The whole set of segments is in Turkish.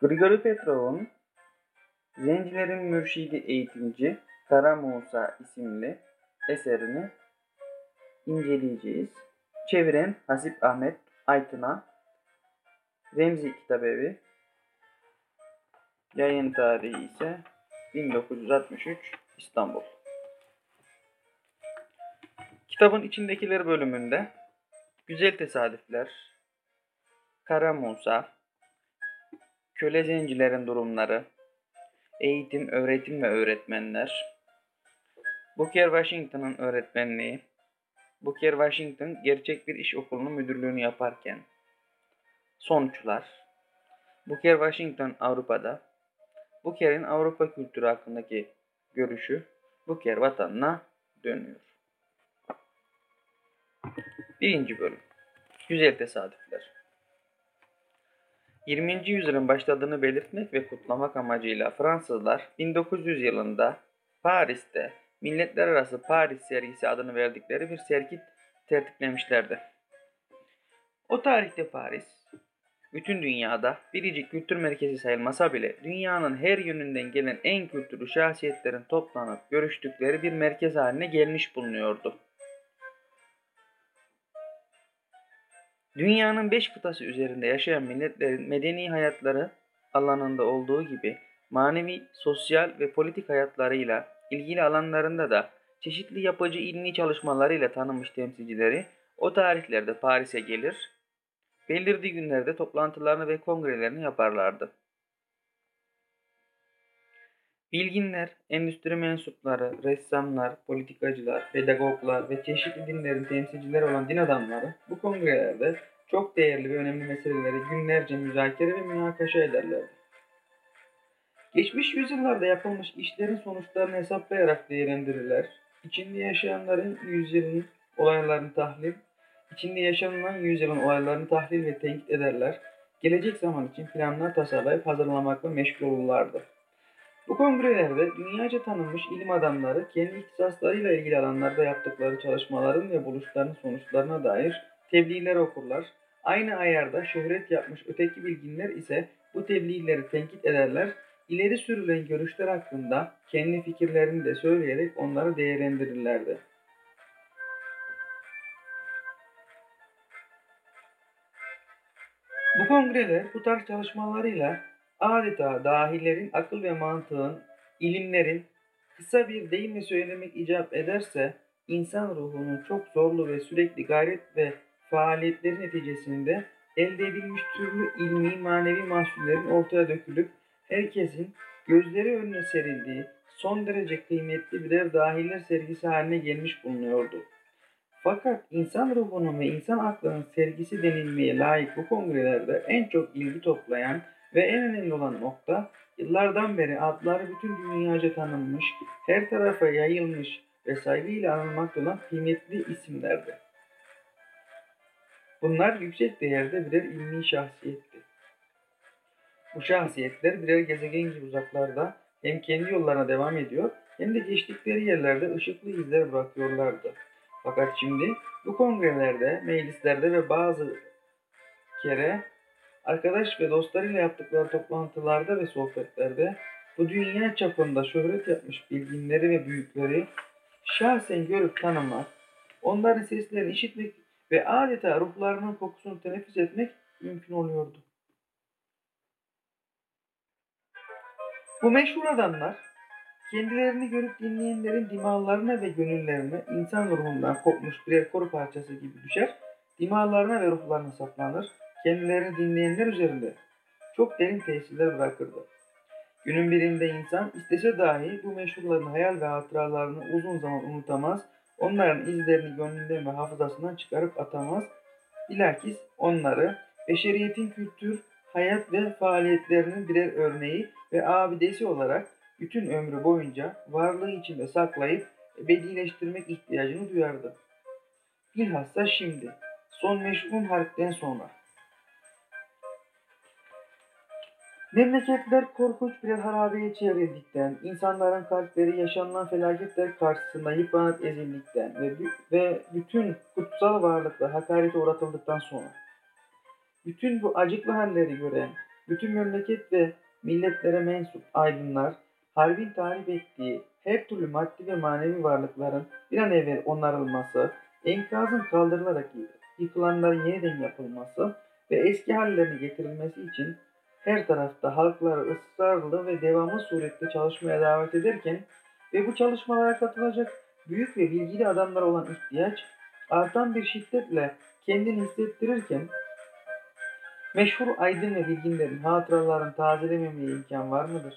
Grigori Petrov'un Zencilerin Mürşidi Eğitimci Kara Musa isimli eserini inceleyeceğiz. Çeviren Hasip Ahmet Aytın'a Remzi Kitabevi Yayın tarihi ise 1963 İstanbul. Kitabın içindekiler bölümünde güzel tesadüfler, Kara Musa, köle zencilerin durumları, eğitim, öğretim ve öğretmenler, Booker Washington'ın öğretmenliği, Booker Washington gerçek bir iş okulunun müdürlüğünü yaparken, sonuçlar, Booker Washington Avrupa'da, Booker'in Avrupa kültürü hakkındaki görüşü, Booker vatanına dönüyor. Birinci bölüm. Güzel tesadüfler. 20. yüzyılın başladığını belirtmek ve kutlamak amacıyla Fransızlar 1900 yılında Paris'te Milletler Arası Paris sergisi adını verdikleri bir sergi tertiplemişlerdi. O tarihte Paris, bütün dünyada biricik kültür merkezi sayılmasa bile dünyanın her yönünden gelen en kültürlü şahsiyetlerin toplanıp görüştükleri bir merkez haline gelmiş bulunuyordu. Dünyanın beş kıtası üzerinde yaşayan milletlerin medeni hayatları alanında olduğu gibi manevi, sosyal ve politik hayatlarıyla ilgili alanlarında da çeşitli yapıcı ilmi çalışmalarıyla tanınmış temsilcileri o tarihlerde Paris'e gelir, belirli günlerde toplantılarını ve kongrelerini yaparlardı. Bilginler, endüstri mensupları, ressamlar, politikacılar, pedagoglar ve çeşitli dinlerin temsilcileri olan din adamları bu kongrelerde çok değerli ve önemli meseleleri günlerce müzakere ve münakaşa ederlerdi. Geçmiş yüzyıllarda yapılmış işlerin sonuçlarını hesaplayarak değerlendirirler. İçinde yaşayanların yüzyılın olaylarını tahlil, içinde yaşanılan yüzyılın olaylarını tahlil ve tenkit ederler. Gelecek zaman için planlar tasarlayıp hazırlamakla meşgul olurlardı. Bu kongrelerde dünyaca tanınmış ilim adamları kendi ihtisaslarıyla ilgili alanlarda yaptıkları çalışmaların ve buluşlarının sonuçlarına dair tebliğler okurlar. Aynı ayarda şöhret yapmış öteki bilginler ise bu tebliğleri tenkit ederler. İleri sürülen görüşler hakkında kendi fikirlerini de söyleyerek onları değerlendirirlerdi. Bu kongreler bu tarz çalışmalarıyla adeta dahilerin akıl ve mantığın, ilimlerin kısa bir deyimle söylemek icap ederse insan ruhunun çok zorlu ve sürekli gayret ve faaliyetleri neticesinde elde edilmiş türlü ilmi manevi mahsullerin ortaya dökülüp herkesin gözleri önüne serildiği son derece kıymetli birer dahiller sergisi haline gelmiş bulunuyordu. Fakat insan ruhunun ve insan aklının sergisi denilmeye layık bu kongrelerde en çok ilgi toplayan ve en önemli olan nokta yıllardan beri adları bütün dünyaca tanınmış, her tarafa yayılmış ve saygıyla anılmakta olan kıymetli isimlerdi. Bunlar yüksek değerde birer ilmi şahsiyetti. Bu şahsiyetler birer gezegen gibi uzaklarda hem kendi yollarına devam ediyor hem de geçtikleri yerlerde ışıklı izler bırakıyorlardı. Fakat şimdi bu kongrelerde, meclislerde ve bazı kere arkadaş ve dostlarıyla yaptıkları toplantılarda ve sohbetlerde bu dünya çapında şöhret yapmış bilginleri ve büyükleri şahsen görüp tanımak, onların seslerini işitmek ve adeta ruhlarının kokusunu teneffüs etmek mümkün oluyordu. Bu meşhur adamlar kendilerini görüp dinleyenlerin dimağlarına ve gönüllerine insan ruhundan kopmuş birer koru parçası gibi düşer, dimağlarına ve ruhlarına saplanır, kendilerini dinleyenler üzerinde çok derin tesirler bırakırdı. Günün birinde insan istese dahi bu meşhurların hayal ve hatıralarını uzun zaman unutamaz, onların izlerini gönlünden ve hafızasından çıkarıp atamaz. Bilakis onları beşeriyetin kültür, hayat ve faaliyetlerinin birer örneği ve abidesi olarak bütün ömrü boyunca varlığı içinde saklayıp ebedileştirmek ihtiyacını duyardı. Bilhassa şimdi, son meşhum harpten sonra. Memleketler korkunç bir harabeye çevrildikten, insanların kalpleri yaşanılan felaketler karşısında yıpranıp ezildikten ve, ve bütün kutsal varlıklar hakarete uğratıldıktan sonra, bütün bu acıklı halleri gören bütün memleket ve milletlere mensup aydınlar, harbin tahrip ettiği her türlü maddi ve manevi varlıkların bir an evvel onarılması, enkazın kaldırılarak yıkılanların yeniden yapılması ve eski hallerine getirilmesi için her tarafta halkları ısrarlı ve devamlı surette çalışmaya davet ederken ve bu çalışmalara katılacak büyük ve bilgili adamlara olan ihtiyaç artan bir şiddetle kendini hissettirirken meşhur aydın ve bilginlerin hatıralarını tazelememeye imkan var mıdır?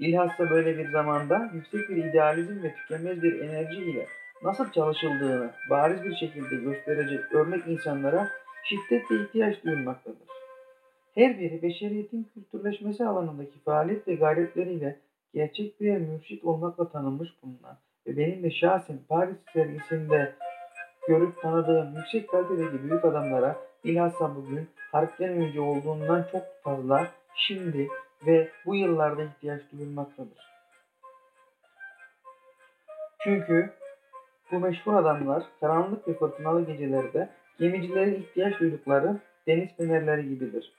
Bilhassa böyle bir zamanda yüksek bir idealizm ve tükenmez bir enerji ile nasıl çalışıldığını bariz bir şekilde gösterecek örnek insanlara şiddetle ihtiyaç duyulmaktadır. Her biri beşeriyetin kültürleşmesi alanındaki faaliyet ve gayretleriyle gerçek bir mürşit olmakla tanınmış bulunan ve benim de şahsen Paris sergisinde görüp tanıdığım yüksek kalitedeki büyük adamlara bilhassa bugün harpten önce olduğundan çok fazla şimdi ve bu yıllarda ihtiyaç duyulmaktadır. Çünkü bu meşhur adamlar karanlık ve fırtınalı gecelerde gemicilerin ihtiyaç duydukları deniz fenerleri gibidir.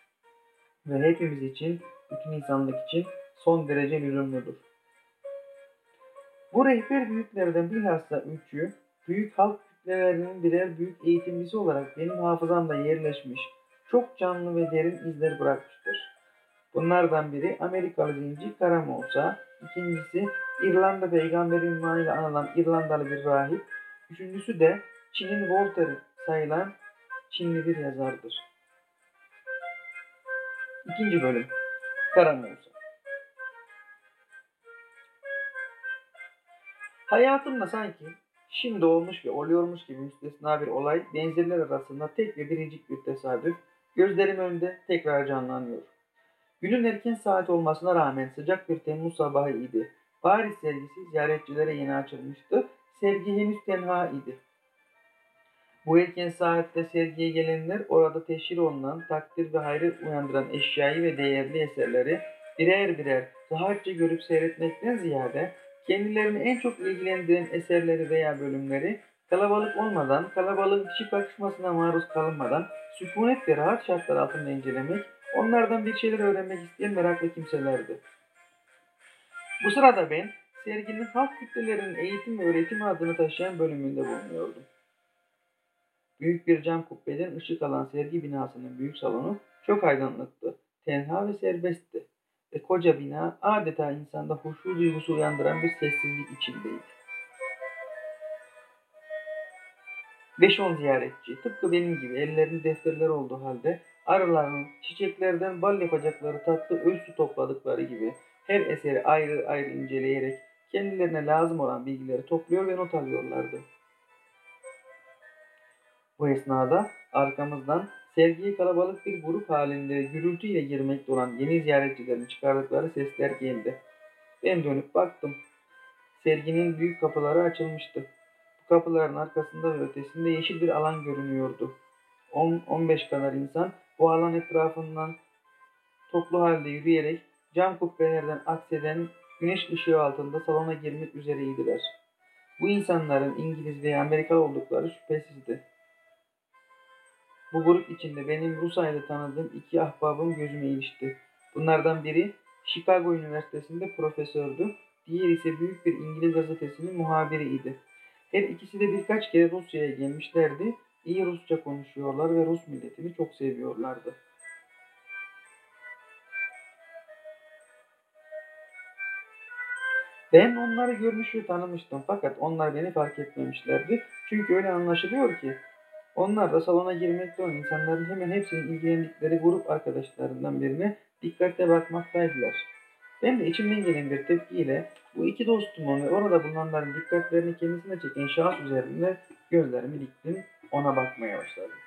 Ve hepimiz için, bütün insanlık için son derece lüzumludur. Bu rehber büyüklerden bilhassa üçü, büyük halk kütlelerinin birer büyük eğitimcisi olarak benim hafızamda yerleşmiş, çok canlı ve derin izler bırakmıştır. Bunlardan biri Amerikalı zinci Karamosa, ikincisi İrlanda peygamberi ünvanıyla anılan İrlandalı bir rahip, üçüncüsü de Çin'in Voltaire sayılan Çinli bir yazardır. İkinci bölüm Karamosa Hayatımda sanki şimdi olmuş ve oluyormuş gibi müstesna bir olay benzerler arasında tek ve biricik bir tesadüf gözlerim önünde tekrar canlanıyor. Günün erken saat olmasına rağmen sıcak bir Temmuz sabahı idi. Paris sergisi ziyaretçilere yeni açılmıştı. Sergi henüz tenha idi. Bu erken saatte sergiye gelenler orada teşhir olunan, takdir ve hayret uyandıran eşyayı ve değerli eserleri birer birer rahatça görüp seyretmekten ziyade kendilerini en çok ilgilendiren eserleri veya bölümleri kalabalık olmadan, kalabalığın kişi bakışmasına maruz kalınmadan sükunet ve rahat şartlar altında incelemek, onlardan bir şeyler öğrenmek isteyen meraklı kimselerdi. Bu sırada ben serginin halk kütlelerinin eğitim ve öğretim adını taşıyan bölümünde bulunuyordum. Büyük bir cam kubbeden ışık alan sergi binasının büyük salonu çok aydınlıktı, tenha ve serbestti ve koca bina adeta insanda huşu duygusu uyandıran bir sessizlik içindeydi. Beş on ziyaretçi tıpkı benim gibi ellerinde defterler olduğu halde arıların çiçeklerden bal yapacakları tatlı öz su topladıkları gibi her eseri ayrı ayrı inceleyerek kendilerine lazım olan bilgileri topluyor ve not alıyorlardı. Bu esnada arkamızdan sergiye kalabalık bir grup halinde gürültüyle girmekte olan yeni ziyaretçilerin çıkardıkları sesler geldi. Ben dönüp baktım. Serginin büyük kapıları açılmıştı. Bu kapıların arkasında ve ötesinde yeşil bir alan görünüyordu. 10-15 kadar insan bu alan etrafından toplu halde yürüyerek cam kubbelerden akseden güneş ışığı altında salona girmek üzereydiler. Bu insanların İngiliz veya Amerikalı oldukları şüphesizdi. Bu grup içinde benim Rus ayda tanıdığım iki ahbabım gözüme ilişti. Bunlardan biri Chicago Üniversitesi'nde profesördü. Diğeri ise büyük bir İngiliz gazetesinin muhabiriydi. Her ikisi de birkaç kere Rusya'ya gelmişlerdi. İyi Rusça konuşuyorlar ve Rus milletini çok seviyorlardı. Ben onları görmüş ve tanımıştım fakat onlar beni fark etmemişlerdi. Çünkü öyle anlaşılıyor ki onlar da salona girmekte olan insanların hemen hepsinin ilgilendikleri grup arkadaşlarından birine dikkatle bakmaktaydılar. Ben de içimden gelen bir tepkiyle bu iki dostumun ve orada bulunanların dikkatlerini kendisine çeken şahıs üzerinde gözlerimi diktim, ona bakmaya başladım.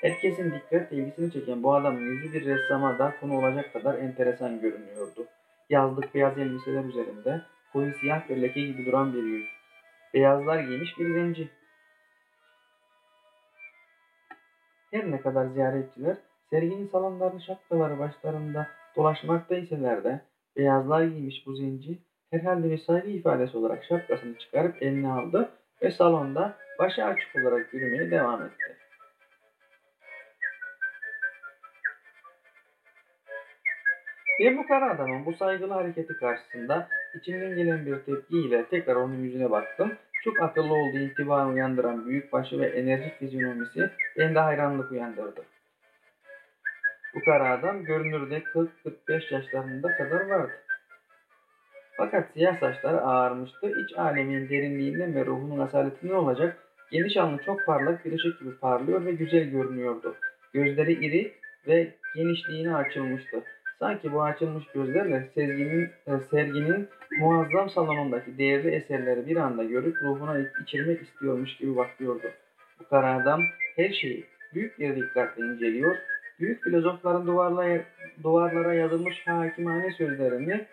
Herkesin dikkat ilgisini çeken bu adamın yüzü bir ressama da konu olacak kadar enteresan görünüyordu. Yazlık beyaz elbiseler üzerinde koyu siyah bir leke gibi duran bir yüz. Beyazlar giymiş bir zenci. her ne kadar ziyaretçiler serginin salonlarını şapkaları başlarında dolaşmakta iseler de beyazlar giymiş bu zenci herhalde bir saygı ifadesi olarak şapkasını çıkarıp eline aldı ve salonda başı açık olarak yürümeye devam etti. Ve bu kara adamın bu saygılı hareketi karşısında içimden gelen bir tepkiyle tekrar onun yüzüne baktım çok akıllı olduğu intibanı uyandıran büyük başı ve enerjik fizyonomisi bende hayranlık uyandırdı. Bu kara adam görünürde 40-45 yaşlarında kadar vardı. Fakat siyah saçları ağarmıştı. İç alemin derinliğinden ve ruhunun asaletinden olacak geniş alnı çok parlak bir ışık gibi parlıyor ve güzel görünüyordu. Gözleri iri ve genişliğine açılmıştı. Sanki bu açılmış gözlerle sezginin, e, serginin muazzam salonundaki değerli eserleri bir anda görüp ruhuna içirmek istiyormuş gibi bakıyordu. Bu kara adam her şeyi büyük bir dikkatle inceliyor, büyük filozofların duvarlara, duvarlara yazılmış hakimane sözlerini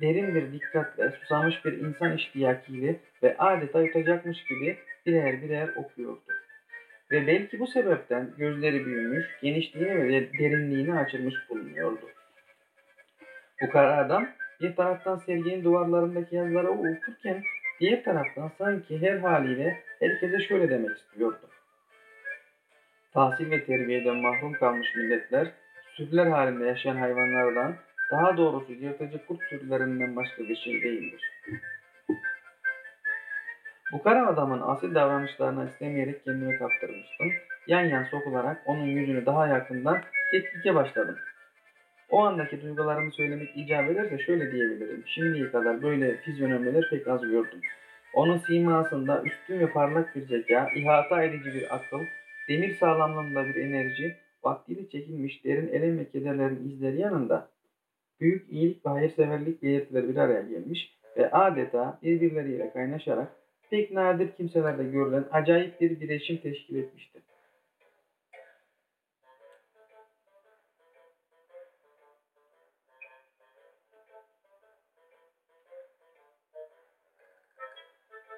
derin bir dikkatle susamış bir insan iştiyakiyle ve adeta yutacakmış gibi birer birer okuyordu. Ve belki bu sebepten gözleri büyümüş, genişliğine ve derinliğine açılmış bulunuyordu. Bu kara adam bir taraftan serginin duvarlarındaki yazıları okurken diğer taraftan sanki her haliyle herkese şöyle demek istiyordu. Tahsil ve terbiyeden mahrum kalmış milletler, sürüler halinde yaşayan hayvanlardan, daha doğrusu yırtıcı kurt sürülerinden başka bir şey değildir. Bu kara adamın asil davranışlarına istemeyerek kendimi kaptırmıştım. Yan yan sokularak onun yüzünü daha yakından tetkike başladım. O andaki duygularımı söylemek icap ederse şöyle diyebilirim. Şimdiye kadar böyle fizyonomiler pek az gördüm. Onun simasında üstün ve parlak bir zeka, ihata edici bir akıl, demir sağlamlığında bir enerji, vaktiyle çekilmiş derin elem ve kederlerin izleri yanında büyük iyilik ve hayırseverlik belirtileri bir araya gelmiş ve adeta birbirleriyle kaynaşarak pek nadir kimselerde görülen acayip bir birleşim teşkil etmişti.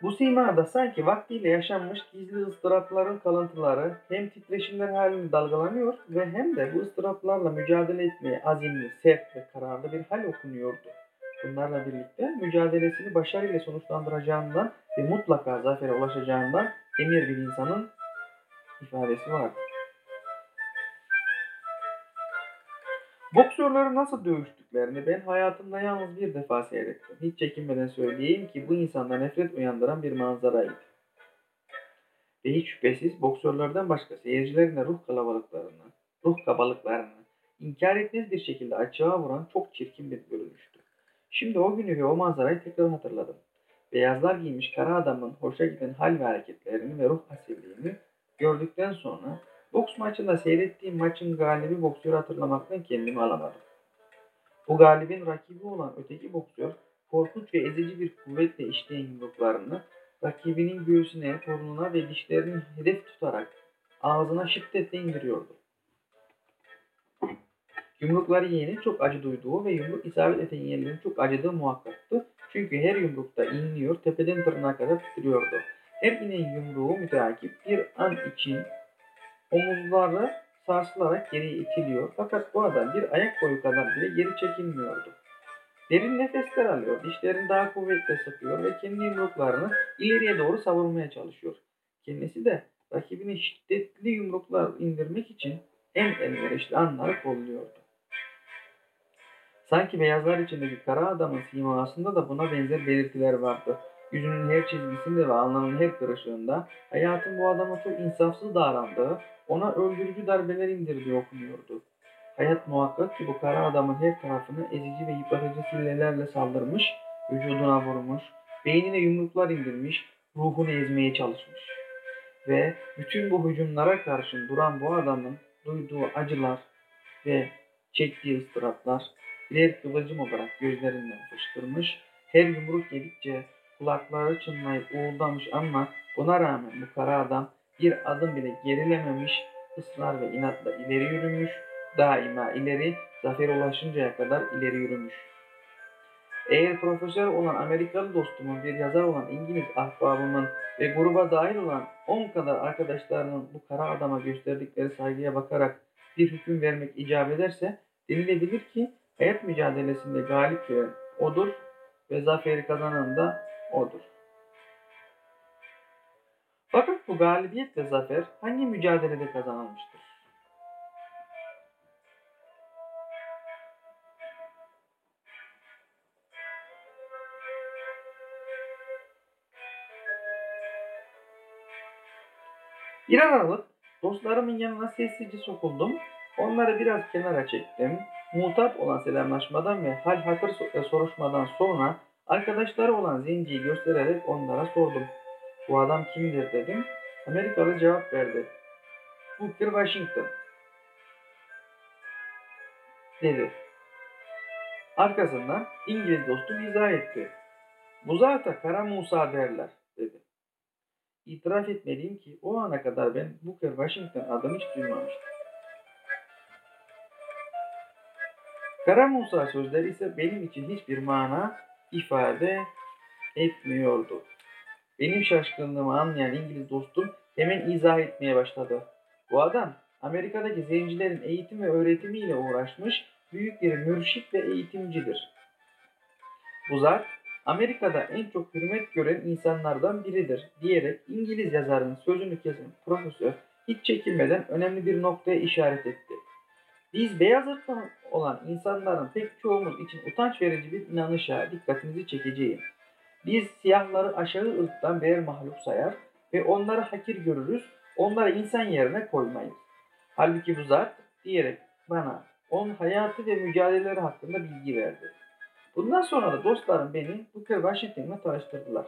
Bu simada sanki vaktiyle yaşanmış gizli ıstırapların kalıntıları hem titreşimler halinde dalgalanıyor ve hem de bu ıstıraplarla mücadele etmeye azimli, sert ve kararlı bir hal okunuyordu. Bunlarla birlikte mücadelesini başarıyla sonuçlandıracağından ve mutlaka zafere ulaşacağından emir bir insanın ifadesi vardı. Boksörlerin nasıl dövüştüklerini ben hayatımda yalnız bir defa seyrettim. Hiç çekinmeden söyleyeyim ki bu insanda nefret uyandıran bir manzaraydı. Ve hiç şüphesiz boksörlerden başka seyircilerin de ruh kalabalıklarını, ruh kabalıklarını inkar etmez bir şekilde açığa vuran çok çirkin bir görünüştü. Şimdi o günü ve o manzarayı tekrar hatırladım. Beyazlar giymiş kara adamın hoşa giden hal ve hareketlerini ve ruh asilliğini gördükten sonra boks maçında seyrettiğim maçın galibi boksörü hatırlamaktan kendimi alamadım. Bu galibin rakibi olan öteki boksör korkunç ve ezici bir kuvvetle işleyen yumruklarını rakibinin göğsüne, burnuna ve dişlerini hedef tutarak ağzına şiddetle indiriyordu. Yumrukları yiyeni çok acı duyduğu ve yumruk isabet eden yerlerin çok acıdığı muhakkaktı. Çünkü her yumrukta inliyor, tepeden tırnağa kadar titriyordu. Her inen yumruğu müteakip bir an için omuzları sarsılarak geriye itiliyor. Fakat bu adam bir ayak boyu kadar bile geri çekilmiyordu. Derin nefesler alıyor, dişlerini daha kuvvetle sıkıyor ve kendi yumruklarını ileriye doğru savurmaya çalışıyor. Kendisi de rakibine şiddetli yumruklar indirmek için en elverişli anları kolluyordu. Sanki beyazlar içindeki kara adamın simasında da buna benzer belirtiler vardı. Yüzünün her çizgisinde ve alnının her kırışığında hayatın bu adama çok insafsız davrandığı, ona öldürücü darbeler indirdiği okunuyordu. Hayat muhakkak ki bu kara adamın her tarafını ezici ve yıpratıcı sillelerle saldırmış, vücuduna vurmuş, beynine yumruklar indirmiş, ruhunu ezmeye çalışmış. Ve bütün bu hücumlara karşın duran bu adamın duyduğu acılar ve çektiği ıstıraplar birer kıvılcım olarak gözlerinden fışkırmış, her yumruk yedikçe kulakları çınlayıp uğuldamış ama buna rağmen bu kara adam bir adım bile gerilememiş, ısrar ve inatla ileri yürümüş, daima ileri, zafer ulaşıncaya kadar ileri yürümüş. Eğer profesör olan Amerikalı dostumun, bir yazar olan İngiliz ahbabımın ve gruba dahil olan on kadar arkadaşlarının bu kara adama gösterdikleri saygıya bakarak bir hüküm vermek icap ederse denilebilir ki Hayat mücadelesinde galip gelen odur ve zaferi kazanan da odur. Fakat bu galibiyet ve zafer hangi mücadelede kazanılmıştır? Bir aralık dostlarımın yanına sessizce sokuldum. Onları biraz kenara çektim. Muhtap olan selamlaşmadan ve hal hatır so- soruşmadan sonra arkadaşları olan zenciyi göstererek onlara sordum. Bu adam kimdir dedim. Amerikalı cevap verdi. Booker Washington. Dedi. Arkasından İngiliz dostum izah etti. Bu zata Kara Musa derler dedi. İtiraf etmeliyim ki o ana kadar ben Booker Washington adını hiç duymamıştım. Kara Musa sözleri ise benim için hiçbir mana ifade etmiyordu. Benim şaşkınlığımı anlayan İngiliz dostum hemen izah etmeye başladı. Bu adam Amerika'daki zencilerin eğitim ve öğretimiyle uğraşmış büyük bir mürşit ve eğitimcidir. Bu zat Amerika'da en çok hürmet gören insanlardan biridir diyerek İngiliz yazarın sözünü kesen profesör hiç çekinmeden önemli bir noktaya işaret etti. Biz beyaz ırklı olan insanların pek çoğumuz için utanç verici bir inanışa dikkatinizi çekeceğim. Biz siyahları aşağı ırktan birer mahluk sayar ve onları hakir görürüz, onları insan yerine koymayız. Halbuki bu zat diyerek bana onun hayatı ve mücadeleleri hakkında bilgi verdi. Bundan sonra da dostlarım beni Booker Washington'la tanıştırdılar.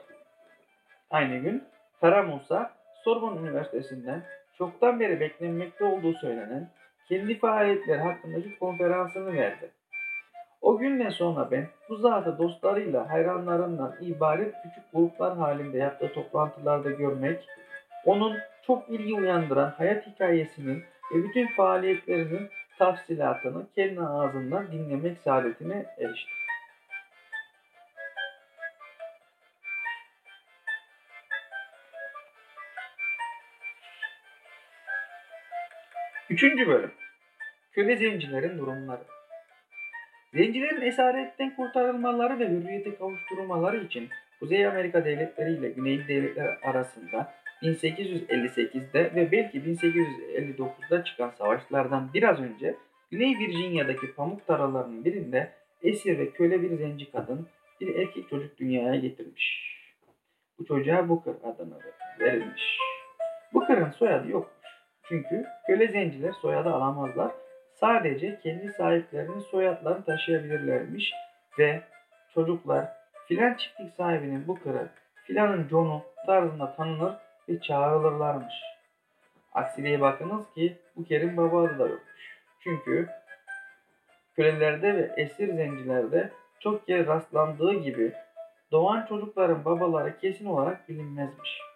Aynı gün Kara Musa, Sorbonne Üniversitesi'nden çoktan beri beklenmekte olduğu söylenen kendi faaliyetleri hakkındaki konferansını verdi. O günden sonra ben bu zatı dostlarıyla hayranlarından ibaret küçük gruplar halinde yaptığı toplantılarda görmek, onun çok ilgi uyandıran hayat hikayesinin ve bütün faaliyetlerinin tafsilatını kendi ağzından dinlemek saadetine eriştim. Üçüncü bölüm. Köle zencilerin durumları. Zencilerin esaretten kurtarılmaları ve hürriyete kavuşturulmaları için Kuzey Amerika devletleri ile Güneyli devletler arasında 1858'de ve belki 1859'da çıkan savaşlardan biraz önce Güney Virginia'daki pamuk tarlalarının birinde esir ve köle bir zenci kadın bir erkek çocuk dünyaya getirmiş. Bu çocuğa Booker adını verilmiş. Booker'ın soyadı yokmuş. Çünkü köle zenciler soyadı alamazlar. Sadece kendi sahiplerinin soyadlarını taşıyabilirlermiş ve çocuklar filan çiftlik sahibinin Booker'ı, filanın John'u tarzında tanınır ve çağrılırlarmış. Aksiliğe bakınız ki Booker'in baba adı da yokmuş. Çünkü kölelerde ve esir zencilerde çok kere rastlandığı gibi doğan çocukların babaları kesin olarak bilinmezmiş.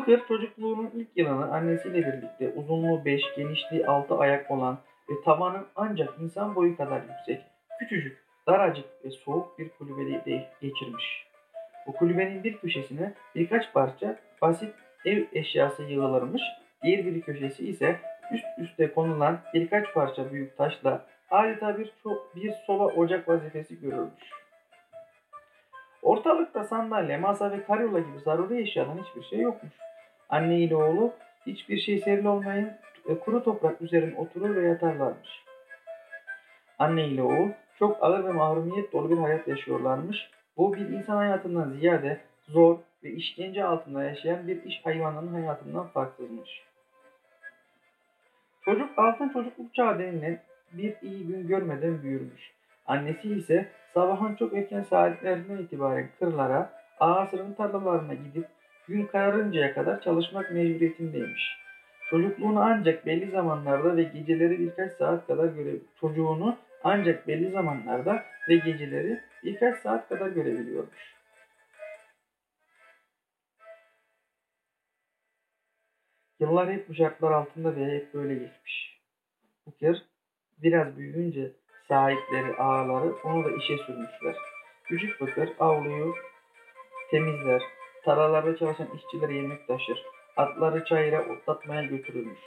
Booker çocukluğunun ilk yılını annesiyle birlikte uzunluğu 5, genişliği 6 ayak olan ve tavanı ancak insan boyu kadar yüksek, küçücük, daracık ve soğuk bir kulübede geçirmiş. Bu kulübenin bir köşesine birkaç parça basit ev eşyası yığılırmış, diğer bir köşesi ise üst üste konulan birkaç parça büyük taşla adeta bir, bir soba ocak vazifesi görürmüş. Ortalıkta sandalye, masa ve karyola gibi zaruri eşyadan hiçbir şey yokmuş. Anne ile oğlu hiçbir şey serili olmayan kuru toprak üzerine oturur ve yatarlarmış. Anne ile oğul çok ağır ve mahrumiyet dolu bir hayat yaşıyorlarmış. Bu bir insan hayatından ziyade zor ve işkence altında yaşayan bir iş hayvanının hayatından farksızmış. Çocuk altın çocukluk çağı denilen bir iyi gün görmeden büyürmüş. Annesi ise sabahın çok erken saatlerinden itibaren kırlara, ağasının tarlalarına gidip gün kararıncaya kadar çalışmak mecburiyetindeymiş. Çocukluğunu ancak belli zamanlarda ve geceleri birkaç saat kadar göre çocuğunu ancak belli zamanlarda ve geceleri birkaç saat kadar görebiliyormuş. Yıllar hep bu şartlar altında ve hep böyle geçmiş. Booker biraz büyüyünce sahipleri, ağaları onu da işe sürmüşler. Küçük Booker avluyu temizler, tarlalarda çalışan işçilere yemek taşır, atları çayıra otlatmaya götürülmüş.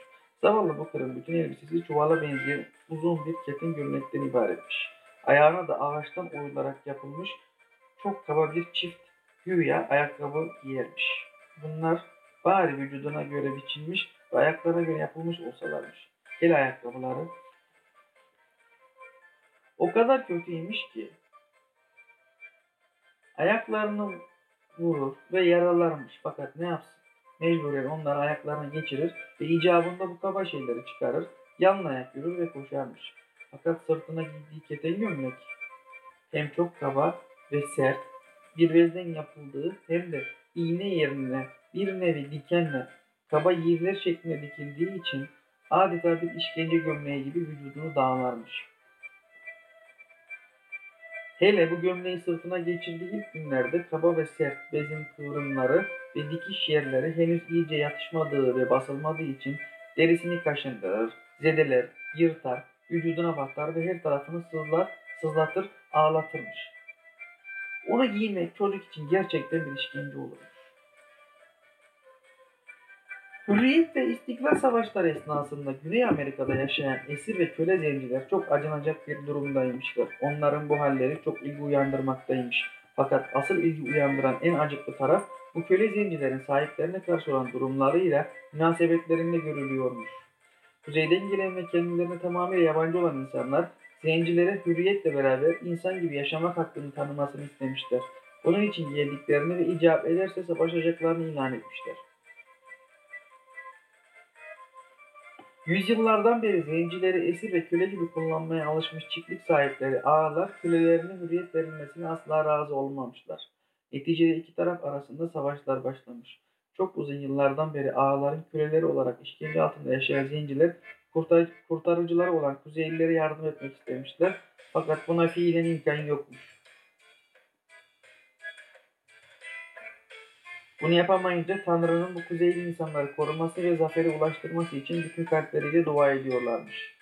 Zavallı Booker'ın bütün elbisesi çuvala benzeyen uzun bir ketin gömlekten ibaretmiş. Ayağına da ağaçtan oyularak yapılmış çok kaba bir çift güya ayakkabı giyermiş. Bunlar bari vücuduna göre biçilmiş ve ayaklarına göre yapılmış olsalarmış. El ayakkabıları o kadar kötüymüş ki Ayaklarını vurur ve yaralarmış. Fakat ne yapsın? Mecburen onları ayaklarına geçirir ve icabında bu kaba şeyleri çıkarır. Yalın ayak yürür ve koşarmış. Fakat sırtına giydiği keten gömlek hem çok kaba ve sert bir bezden yapıldığı hem de iğne yerine bir nevi dikenle kaba yiğitler şeklinde dikildiği için adeta bir işkence gömleği gibi vücudunu dağlarmış. Hele bu gömleği sırtına geçirdiği ilk günlerde kaba ve sert bezin kıvrımları ve dikiş yerleri henüz iyice yatışmadığı ve basılmadığı için derisini kaşındırır, zedeler, yırtar, vücuduna batar ve her tarafını sızlar, sızlatır, ağlatırmış. Onu giymek çocuk için gerçekten bir işkence olurmuş. Hürriyet ve İstiklal Savaşları esnasında Güney Amerika'da yaşayan esir ve köle zenciler çok acınacak bir durumdaymışlar. Onların bu halleri çok ilgi uyandırmaktaymış. Fakat asıl ilgi uyandıran en acıklı taraf bu köle zencilerin sahiplerine karşı olan durumlarıyla münasebetlerinde görülüyormuş. Kuzeyden gelen ve kendilerine tamamıyla yabancı olan insanlar zencilere hürriyetle beraber insan gibi yaşamak hakkını tanımasını istemişler. Bunun için geldiklerini ve icap ederse savaşacaklarını ilan etmişler. Yüzyıllardan beri zencileri esir ve köle gibi kullanmaya alışmış çiftlik sahipleri ağalar kölelerine hürriyet verilmesine asla razı olmamışlar. Neticede iki taraf arasında savaşlar başlamış. Çok uzun yıllardan beri ağaların köleleri olarak işkence altında yaşayan zenciler kurtar kurtarıcıları olan Kuzeylilere yardım etmek istemişler. Fakat buna fiilen imkan yokmuş. Bunu yapamayınca Tanrı'nın bu kuzeyli insanları koruması ve zafere ulaştırması için bütün kalpleriyle dua ediyorlarmış.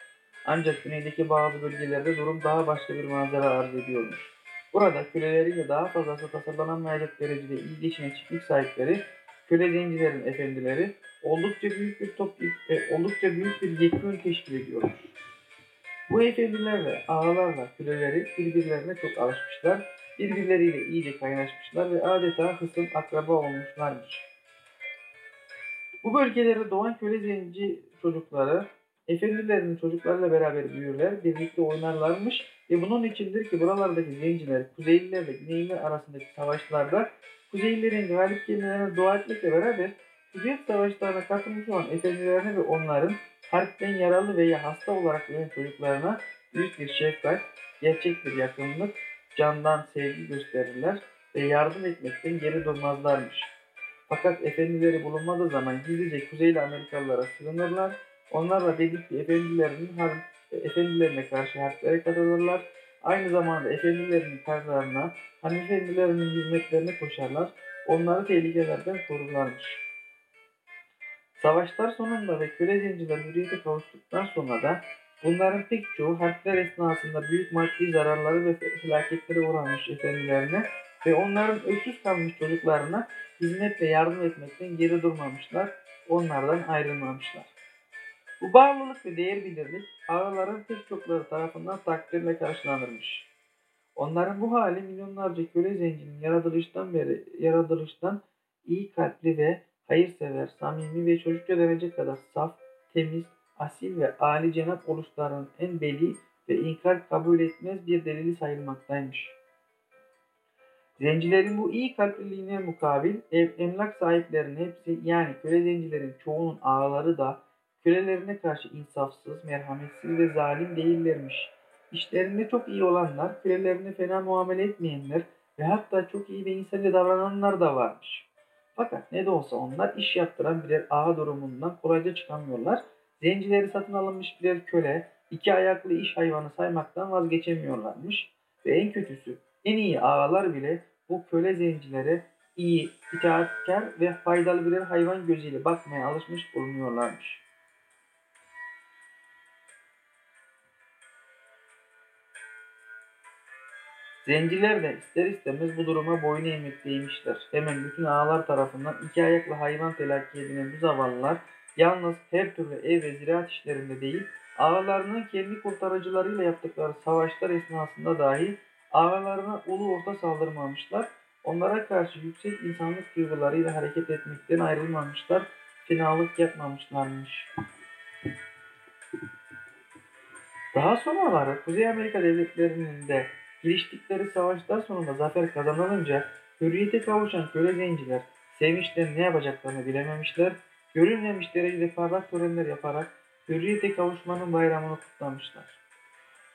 Ancak güneydeki bazı bölgelerde durum daha başka bir manzara arz ediyormuş. Burada köleleriyle daha fazlası tasarlanamayacak derecede iyi geçinen çiftlik sahipleri, köle zencilerin efendileri oldukça büyük bir top, e, oldukça büyük bir yekün teşkil ediyormuş. Bu efendilerle, ağalarla köleleri birbirlerine çok alışmışlar birbirleriyle iyice kaynaşmışlar ve adeta hısım akraba olmuşlarmış. Bu bölgelerde doğan köle zenci çocukları efendilerinin çocuklarıyla beraber büyürler, birlikte oynarlarmış ve bunun içindir ki buralardaki zenciler Kuzeyliler ve Güneyliler arasındaki savaşlarda Kuzeylilerin galip gelmelerine dua etmekle beraber Hürriyet savaşlarına katılmış olan efendilerine ve onların harpten yaralı veya hasta olarak ölen çocuklarına büyük bir şefkat, gerçek bir yakınlık candan sevgi gösterirler ve yardım etmekten geri durmazlarmış. Fakat efendileri bulunmadığı zaman gizlice Kuzeyli Amerikalılara sığınırlar. Onlarla dedikli efendilerinin harp, efendilerine karşı harplere katılırlar. Aynı zamanda efendilerinin kararlarına, hanımefendilerinin hizmetlerine koşarlar. Onları tehlikelerden korurlarmış. Savaşlar sonunda ve köle zenciler hürriyete kavuştuktan sonra da Bunların pek çoğu harpler esnasında büyük maddi zararları ve felaketlere uğramış efendilerine ve onların öksüz kalmış çocuklarına hizmet ve yardım etmekten geri durmamışlar, onlardan ayrılmamışlar. Bu bağlılık ve değer bilirlik ağaların pek çokları tarafından takdirle karşılanırmış. Onların bu hali milyonlarca köle zencinin yaratılıştan beri yaratılıştan iyi kalpli ve hayırsever, samimi ve çocukça denecek kadar saf, temiz, asil ve âli cenap oluşlarının en belli ve inkar kabul etmez bir delili sayılmaktaymış. Zencilerin bu iyi kalpliliğine mukabil ev, emlak sahiplerinin hepsi yani köle zencilerin çoğunun ağaları da kölelerine karşı insafsız, merhametsiz ve zalim değillermiş. İşlerinde çok iyi olanlar, kölelerine fena muamele etmeyenler ve hatta çok iyi ve insanca davrananlar da varmış. Fakat ne de olsa onlar iş yaptıran birer ağa durumundan kolayca çıkamıyorlar Zencileri satın alınmış birer köle, iki ayaklı iş hayvanı saymaktan vazgeçemiyorlarmış. Ve en kötüsü, en iyi ağalar bile bu köle zencilere iyi, itaatkar ve faydalı birer hayvan gözüyle bakmaya alışmış bulunuyorlarmış. Zenciler de ister istemez bu duruma boyun eğmekteymişler. Hemen bütün ağalar tarafından iki ayaklı hayvan telakki edilen bu zavallılar Yalnız her türlü ev ve ziraat işlerinde değil, ağalarının kendi kurtarıcılarıyla yaptıkları savaşlar esnasında dahi ağalarına ulu orta saldırmamışlar. Onlara karşı yüksek insanlık duygularıyla hareket etmekten ayrılmamışlar, fenalık yapmamışlarmış. Daha sonraları Kuzey Amerika devletlerinin de Giriştikleri savaşlar sonunda zafer kazanılınca hürriyete kavuşan köle zenciler sevinçten ne yapacaklarını bilememişler, görülmemiş derecede parlak törenler yaparak hürriyete kavuşmanın bayramını kutlamışlar.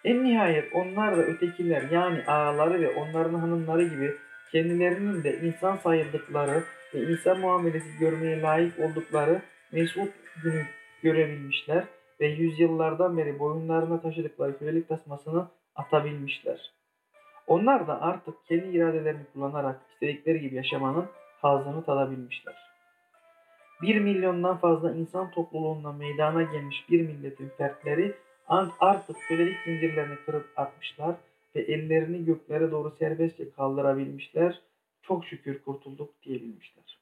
En nihayet onlar da ötekiler yani ağaları ve onların hanımları gibi kendilerinin de insan sayıldıkları ve insan muamelesi görmeye layık oldukları mesut günü görebilmişler ve yüzyıllardan beri boyunlarına taşıdıkları kölelik tasmasını atabilmişler. Onlar da artık kendi iradelerini kullanarak istedikleri gibi yaşamanın hazını tadabilmişler. Bir milyondan fazla insan topluluğundan meydana gelmiş bir milletin fertleri artık kölelik zincirlerini kırıp atmışlar ve ellerini göklere doğru serbestçe kaldırabilmişler. Çok şükür kurtulduk diyebilmişler.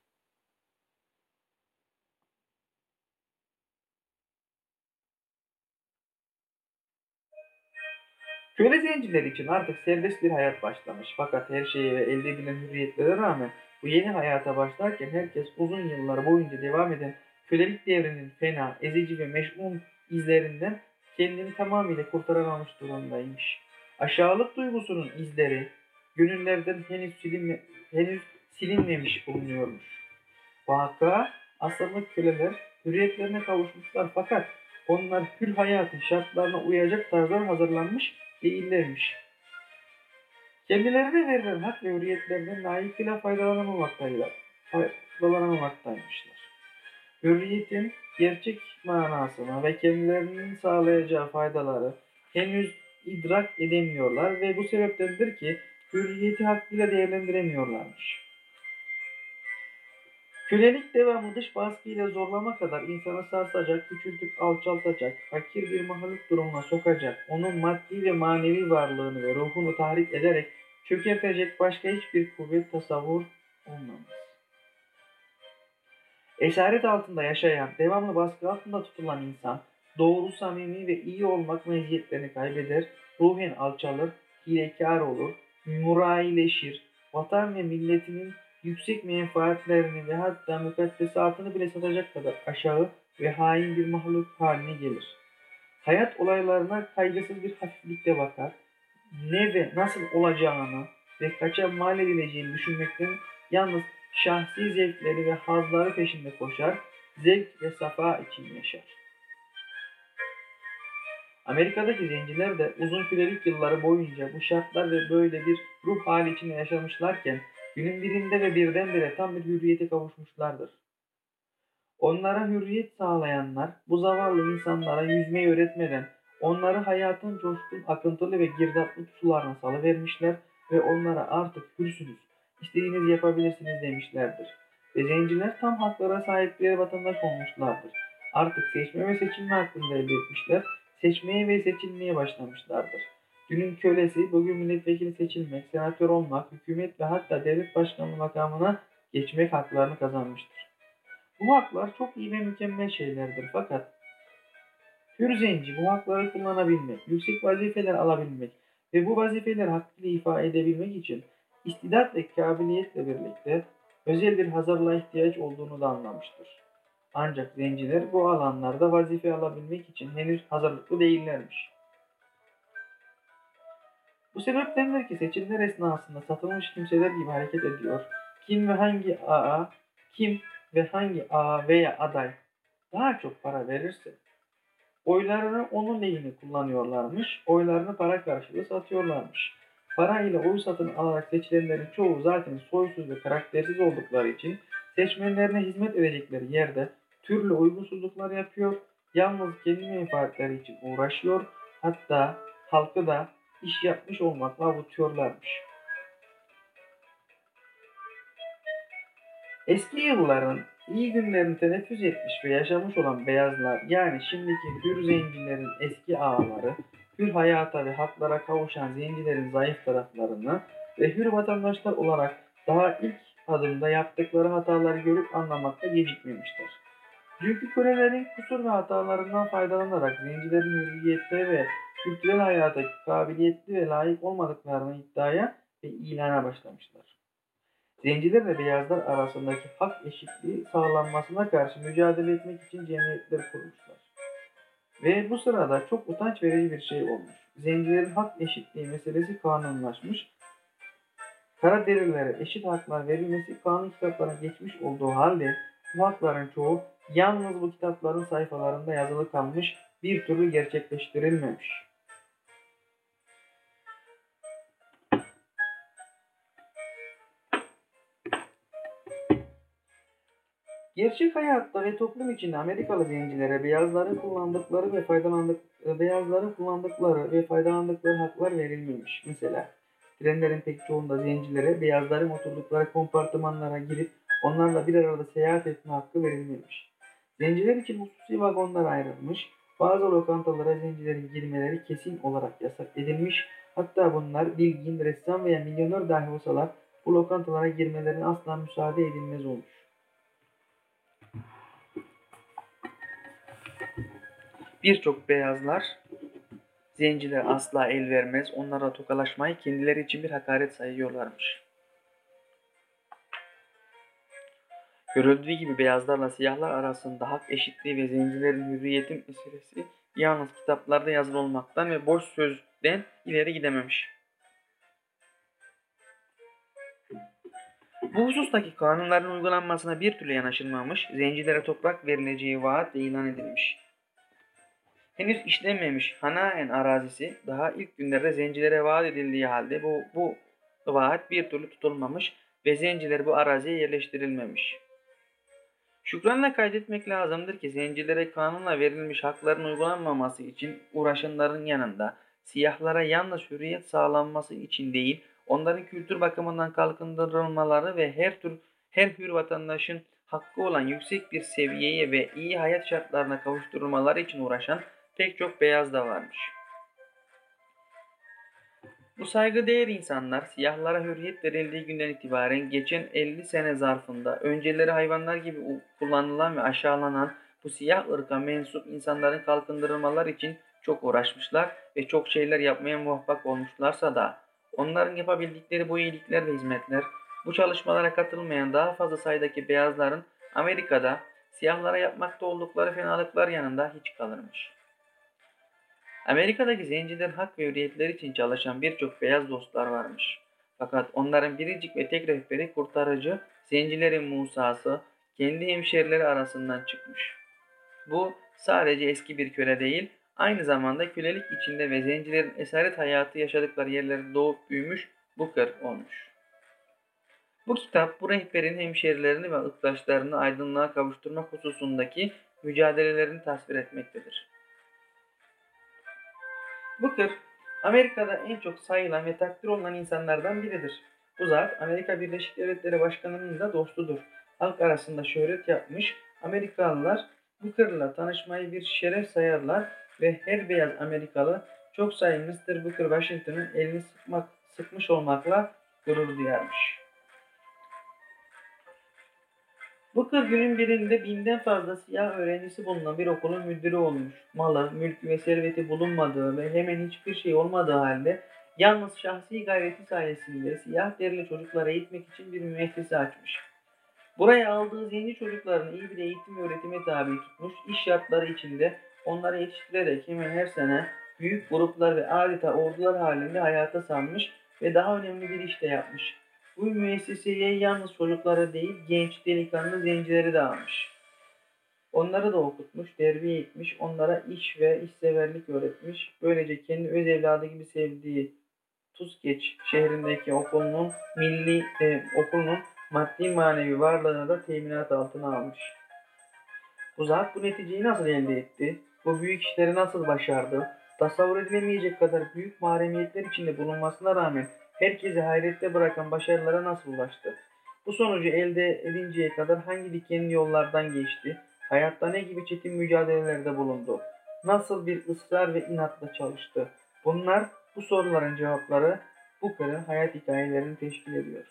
Köle zenciler için artık serbest bir hayat başlamış. Fakat her şeye ve elde edilen hürriyetlere rağmen bu yeni hayata başlarken herkes uzun yıllar boyunca devam eden kölelik devrinin fena, ezici ve meşgul izlerinden kendini tamamıyla kurtaramamış durumdaymış. Aşağılık duygusunun izleri gönüllerden henüz, silinme, henüz silinmemiş bulunuyormuş. Vaka asırlık köleler hürriyetlerine kavuşmuşlar fakat onlar hür hayatın şartlarına uyacak tarzda hazırlanmış değillermiş. Kendilerine verilen hak ve hürriyetlerden layıkıyla faydalanamaktaydılar. Faydalanamaktaymışlar. Hürriyetin gerçek manasını ve kendilerinin sağlayacağı faydaları henüz idrak edemiyorlar ve bu sebeptendir ki hürriyeti hakkıyla değerlendiremiyorlarmış. Kölelik devamı dış baskıyla zorlama kadar insanı sarsacak, küçültüp alçaltacak, fakir bir mahluk durumuna sokacak, onun maddi ve manevi varlığını ve ruhunu tahrik ederek çökertecek başka hiçbir kuvvet tasavvur olmamız. Esaret altında yaşayan, devamlı baskı altında tutulan insan, doğru, samimi ve iyi olmak meziyetlerini kaybeder, ruhen alçalır, hilekar olur, muraileşir, vatan ve milletinin yüksek menfaatlerini ve hatta mukaddesatını bile satacak kadar aşağı ve hain bir mahluk haline gelir. Hayat olaylarına kaygısız bir hafiflikte bakar, ne ve nasıl olacağını ve kaça mal edileceğini düşünmekten yalnız şahsi zevkleri ve hazları peşinde koşar, zevk ve safa için yaşar. Amerika'daki zenciler de uzun sürelik yılları boyunca bu şartlar ve böyle bir ruh hali içinde yaşamışlarken günün birinde ve birdenbire tam bir hürriyete kavuşmuşlardır. Onlara hürriyet sağlayanlar bu zavallı insanlara yüzmeyi öğretmeden onları hayatın coşkun, akıntılı ve girdaplı sularına salıvermişler ve onlara artık hürsünüz, istediğiniz yapabilirsiniz demişlerdir. Ve zenciler tam haklara sahip bir vatandaş olmuşlardır. Artık seçme ve seçilme hakkında elde etmişler, seçmeye ve seçilmeye başlamışlardır. Dünün kölesi bugün milletvekili seçilmek, senatör olmak, hükümet ve hatta devlet başkanlığı makamına geçmek haklarını kazanmıştır. Bu haklar çok iyi ve mükemmel şeylerdir fakat hür zenci bu hakları kullanabilmek, yüksek vazifeler alabilmek ve bu vazifeler hakkıyla ifade edebilmek için istidat ve kabiliyetle birlikte özel bir hazırlığa ihtiyaç olduğunu da anlamıştır. Ancak zenciler bu alanlarda vazife alabilmek için henüz hazırlıklı değillermiş. Bu sebeptendir ki seçimler esnasında satılmış kimseler gibi hareket ediyor. Kim ve hangi AA, kim ve hangi AA veya aday daha çok para verirse oylarını onun lehine kullanıyorlarmış, oylarını para karşılığı satıyorlarmış. Para ile oy satın alarak seçilenlerin çoğu zaten soysuz ve karaktersiz oldukları için seçmenlerine hizmet edecekleri yerde türlü uygunsuzluklar yapıyor, yalnız kendi menfaatleri için uğraşıyor, hatta halkı da iş yapmış olmakla avutuyorlarmış. Eski yılların iyi günlerini teneffüs etmiş ve yaşamış olan beyazlar yani şimdiki hür zencilerin eski ağaları, hür hayata ve haklara kavuşan zencilerin zayıf taraflarını ve hür vatandaşlar olarak daha ilk adımda yaptıkları hataları görüp anlamakta gecikmemişler. Çünkü kölelerin kusur ve hatalarından faydalanarak zencilerin hürriyette ve kültürel hayata kabiliyetli ve layık olmadıklarını iddiaya ve ilana başlamışlar. Zenciler ve beyazlar arasındaki hak eşitliği sağlanmasına karşı mücadele etmek için cemiyetler kurmuşlar. Ve bu sırada çok utanç verici bir şey olmuş. Zencilerin hak eşitliği meselesi kanunlaşmış. Kara derilere eşit haklar verilmesi kanun kitaplarına geçmiş olduğu halde bu hakların çoğu yalnız bu kitapların sayfalarında yazılı kalmış bir türlü gerçekleştirilmemiş. Gerçek hayatta ve toplum içinde Amerikalı zencilere beyazların kullandıkları ve faydalandık beyazların kullandıkları ve faydalandıkları haklar verilmemiş. Mesela trenlerin pek çoğunda zencilere beyazların oturdukları kompartımanlara girip onlarla bir arada seyahat etme hakkı verilmemiş. Zenciler için hususi vagonlar ayrılmış, bazı lokantalara zencilerin girmeleri kesin olarak yasak edilmiş, hatta bunlar bilgin, ressam veya milyoner dahi olsalar bu lokantalara girmelerine asla müsaade edilmez olmuş. Birçok beyazlar zenciler asla el vermez, onlara tokalaşmayı kendileri için bir hakaret sayıyorlarmış. Görüldüğü gibi beyazlarla siyahlar arasında hak eşitliği ve zencilerin hürriyeti meselesi yalnız kitaplarda yazılı olmaktan ve boş sözden ileri gidememiş. Bu husustaki kanunların uygulanmasına bir türlü yanaşılmamış, zencilere toprak verileceği vaat ilan edilmiş. Henüz işlenmemiş Hanaen arazisi daha ilk günlerde zencilere vaat edildiği halde bu, bu vaat bir türlü tutulmamış ve zenciler bu araziye yerleştirilmemiş. Şükranla kaydetmek lazımdır ki zencilere kanunla verilmiş hakların uygulanmaması için uğraşanların yanında siyahlara yalnız hürriyet sağlanması için değil, onların kültür bakımından kalkındırılmaları ve her tür her hür vatandaşın hakkı olan yüksek bir seviyeye ve iyi hayat şartlarına kavuşturulmaları için uğraşan pek çok beyaz da varmış. Bu saygıdeğer insanlar siyahlara hürriyet verildiği günden itibaren geçen 50 sene zarfında önceleri hayvanlar gibi kullanılan ve aşağılanan bu siyah ırka mensup insanların kalkındırılmalar için çok uğraşmışlar ve çok şeyler yapmaya muvaffak olmuşlarsa da onların yapabildikleri bu iyilikler ve hizmetler bu çalışmalara katılmayan daha fazla sayıdaki beyazların Amerika'da siyahlara yapmakta oldukları fenalıklar yanında hiç kalırmış. Amerika'daki zencilerin hak ve hürriyetleri için çalışan birçok beyaz dostlar varmış. Fakat onların biricik ve tek rehberi kurtarıcı, zencilerin Musa'sı, kendi hemşerileri arasından çıkmış. Bu sadece eski bir köle değil, aynı zamanda kölelik içinde ve zencilerin esaret hayatı yaşadıkları yerlerde doğup büyümüş Booker olmuş. Bu kitap bu rehberin hemşerilerini ve ırktaşlarını aydınlığa kavuşturmak hususundaki mücadelelerini tasvir etmektedir. Booker, Amerika'da en çok sayılan ve takdir olunan insanlardan biridir. Bu zat Amerika Birleşik Devletleri Başkanı'nın da dostudur. Halk arasında şöhret yapmış Amerikalılar Booker'la tanışmayı bir şeref sayarlar ve her beyaz Amerikalı çok sayın Mr. Booker Washington'ın elini sıkmak, sıkmış olmakla gurur duyarmış. Bu kır günün birinde binden fazla siyah öğrencisi bulunan bir okulun müdürü olmuş. Malı, mülk ve serveti bulunmadığı ve hemen hiçbir şey olmadığı halde yalnız şahsi gayreti sayesinde siyah derili çocuklara eğitmek için bir müessese açmış. Buraya aldığı zenci çocuklarını iyi bir eğitim öğretime tabi tutmuş, iş şartları içinde onları yetiştirerek hemen her sene büyük gruplar ve adeta ordular halinde hayata sanmış ve daha önemli bir iş de yapmış. Bu müesseseye yalnız çocukları değil genç delikanlı zencileri de almış. Onları da okutmuş, terbiye etmiş, onlara iş ve işseverlik öğretmiş. Böylece kendi öz evladı gibi sevdiği Tuzgeç şehrindeki okulunun milli e, okulunun maddi manevi varlığını da teminat altına almış. Bu zat bu neticeyi nasıl elde etti? Bu büyük işleri nasıl başardı? Tasavvur edilemeyecek kadar büyük mahremiyetler içinde bulunmasına rağmen herkesi hayrette bırakan başarılara nasıl ulaştı? Bu sonucu elde edinceye kadar hangi dikenli yollardan geçti? Hayatta ne gibi çetin mücadelelerde bulundu? Nasıl bir ısrar ve inatla çalıştı? Bunlar bu soruların cevapları bu kırın hayat hikayelerini teşkil ediyor.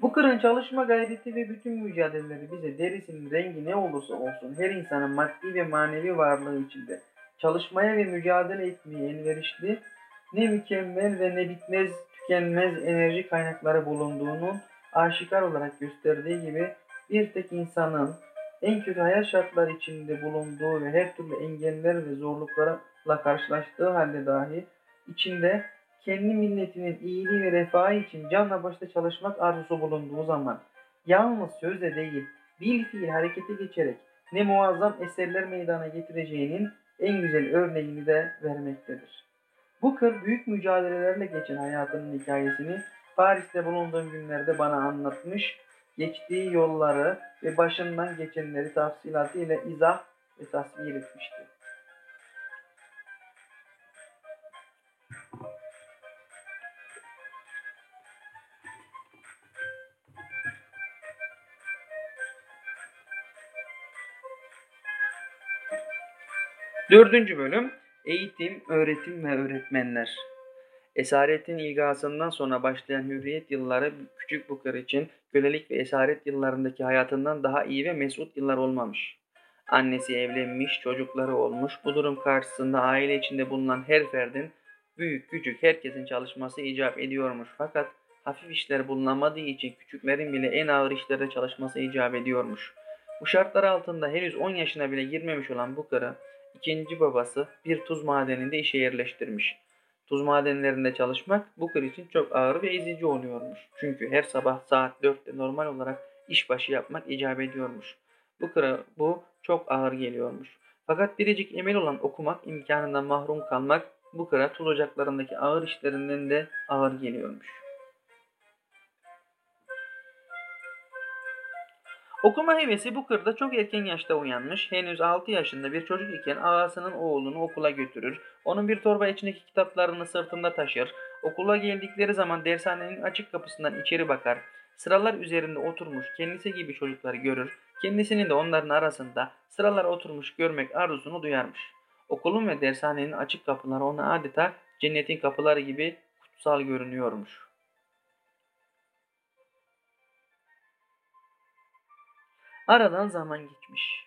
Bu kırın çalışma gayreti ve bütün mücadeleleri bize derisinin rengi ne olursa olsun her insanın maddi ve manevi varlığı içinde çalışmaya ve mücadele etmeye elverişli ne mükemmel ve ne bitmez tükenmez enerji kaynakları bulunduğunun aşikar olarak gösterdiği gibi bir tek insanın en kötü hayat şartları içinde bulunduğu ve her türlü engeller ve zorluklarla karşılaştığı halde dahi içinde kendi milletinin iyiliği ve refahı için canla başta çalışmak arzusu bulunduğu zaman yalnız sözle değil bil fiil harekete geçerek ne muazzam eserler meydana getireceğinin en güzel örneğini de vermektedir. Bu kır büyük mücadelelerle geçen hayatının hikayesini Paris'te bulunduğum günlerde bana anlatmış, geçtiği yolları ve başından geçenleri tafsilatıyla izah ve tasvir etmişti. Dördüncü bölüm Eğitim, Öğretim ve Öğretmenler Esaretin ilgasından sonra başlayan hürriyet yılları küçük Booker için kölelik ve esaret yıllarındaki hayatından daha iyi ve mesut yıllar olmamış. Annesi evlenmiş, çocukları olmuş. Bu durum karşısında aile içinde bulunan her ferdin büyük küçük herkesin çalışması icap ediyormuş. Fakat hafif işler bulunamadığı için küçüklerin bile en ağır işlerde çalışması icap ediyormuş. Bu şartlar altında henüz 10 yaşına bile girmemiş olan Booker'ı ikinci babası bir tuz madeninde işe yerleştirmiş. Tuz madenlerinde çalışmak Booker için çok ağır ve ezici oluyormuş. Çünkü her sabah saat 4'te normal olarak işbaşı yapmak icap ediyormuş. Booker'a bu çok ağır geliyormuş. Fakat biricik emel olan okumak imkanından mahrum kalmak Booker'a tuz ocaklarındaki ağır işlerinden de ağır geliyormuş. Okuma hevesi bu kırda çok erken yaşta uyanmış. Henüz 6 yaşında bir çocuk iken ağasının oğlunu okula götürür. Onun bir torba içindeki kitaplarını sırtında taşır. Okula geldikleri zaman dershanenin açık kapısından içeri bakar. Sıralar üzerinde oturmuş kendisi gibi çocukları görür. Kendisini de onların arasında sıralar oturmuş görmek arzusunu duyarmış. Okulun ve dershanenin açık kapıları ona adeta cennetin kapıları gibi kutsal görünüyormuş. Aradan zaman geçmiş.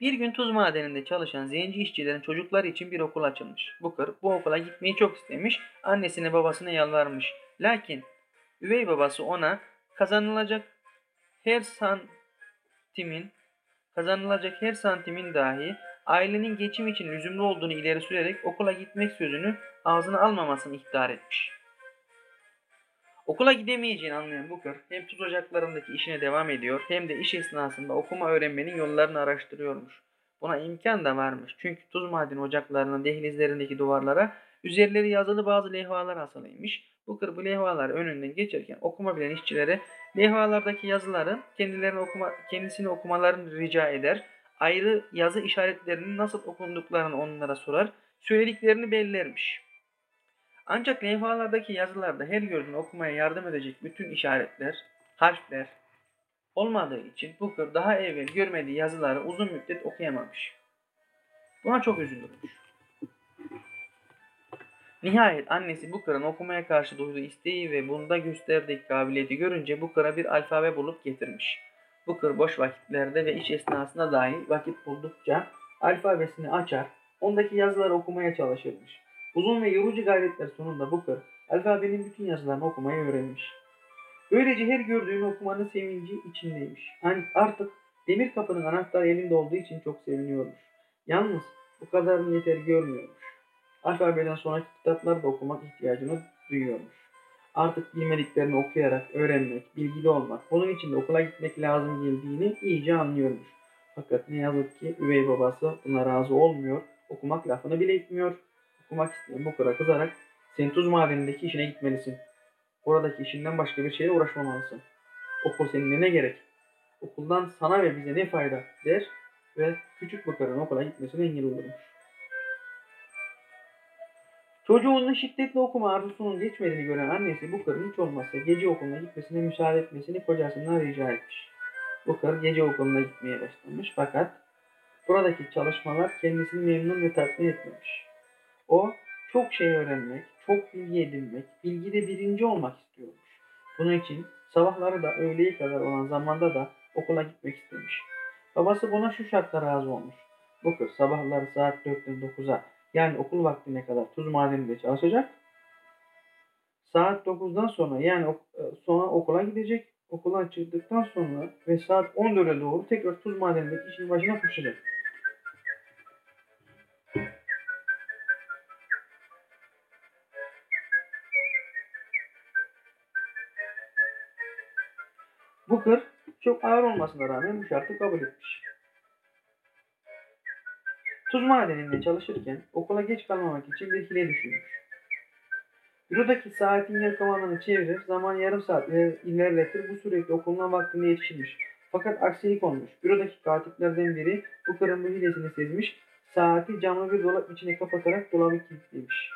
Bir gün tuz madeninde çalışan zenci işçilerin çocukları için bir okul açılmış. Booker bu okula gitmeyi çok istemiş, annesine babasına yalvarmış. Lakin üvey babası ona kazanılacak her santimin kazanılacak her santimin dahi ailenin geçim için lüzumlu olduğunu ileri sürerek okula gitmek sözünü ağzına almamasını ihtar etmiş. Okula gidemeyeceğini anlayan Booker hem tuz ocaklarındaki işine devam ediyor hem de iş esnasında okuma öğrenmenin yollarını araştırıyormuş. Buna imkan da varmış çünkü tuz maden ocaklarının dehlizlerindeki duvarlara üzerleri yazılı bazı levhalar asılıymış. Booker bu levhalar önünden geçerken okuma bilen işçilere levhalardaki yazıları kendilerini okuma, kendisini okumalarını rica eder. Ayrı yazı işaretlerinin nasıl okunduklarını onlara sorar. Söylediklerini bellermiş. Ancak levhalardaki yazılarda her gördüğünü okumaya yardım edecek bütün işaretler, harfler olmadığı için Booker daha evvel görmediği yazıları uzun müddet okuyamamış. Buna çok üzülürmüş. Nihayet annesi Booker'ın okumaya karşı duyduğu isteği ve bunda gösterdiği kabiliyeti görünce Booker'a bir alfabe bulup getirmiş. Booker boş vakitlerde ve iş esnasında dahi vakit buldukça alfabesini açar, ondaki yazıları okumaya çalışırmış. Uzun ve yorucu gayretler sonunda Booker, alfabenin bütün yazılarını okumayı öğrenmiş. Böylece her gördüğünü okumanın sevinci içindeymiş. Yani artık demir kapının anahtarı elinde olduğu için çok seviniyormuş. Yalnız bu kadarını yeter görmüyormuş. Alfabeden sonraki kitapları da okumak ihtiyacını duyuyormuş. Artık bilmediklerini okuyarak öğrenmek, bilgili olmak, bunun için de okula gitmek lazım geldiğini iyice anlıyormuş. Fakat ne yazık ki üvey babası buna razı olmuyor, okumak lafını bile etmiyor okumak isteyen Booker'a kızarak sen tuz madenindeki işine gitmelisin. Oradaki işinden başka bir şeyle uğraşmamalısın. Okul seninle ne gerek? Okuldan sana ve bize ne fayda der ve küçük Booker'ın okula gitmesine engel olurmuş. Çocuğunun şiddetli okuma arzusunun geçmediğini gören annesi Booker'ın hiç olmazsa gece okuluna gitmesine müsaade etmesini kocasından rica etmiş. Booker gece okuluna gitmeye başlamış fakat buradaki çalışmalar kendisini memnun ve tatmin etmemiş. O çok şey öğrenmek, çok bilgi edinmek, bilgide birinci olmak istiyormuş. Bunun için sabahları da öğleye kadar olan zamanda da okula gitmek istemiş. Babası buna şu şartla razı olmuş. Bu kız sabahları saat 4'ten 9'a yani okul vaktine kadar tuz madeninde çalışacak. Saat 9'dan sonra yani e, sonra okula gidecek. okuldan çıktıktan sonra ve saat 14'e doğru tekrar tuz madenindeki işin başına koşacak. Çok ağır olmasına rağmen bu şartı kabul etmiş. Tuz madeninde çalışırken okula geç kalmamak için bir hile düşünmüş. Bürodaki saatin yelkovanını çevirir, zaman yarım saat iler- ilerletir. Bu sürekli okuluna vaktinde yetişirmiş. Fakat aksilik olmuş. Bürodaki katiplerden biri bu bu hilesini sezmiş. Saati camlı bir dolap içine kapatarak dolabı kilitlemiş.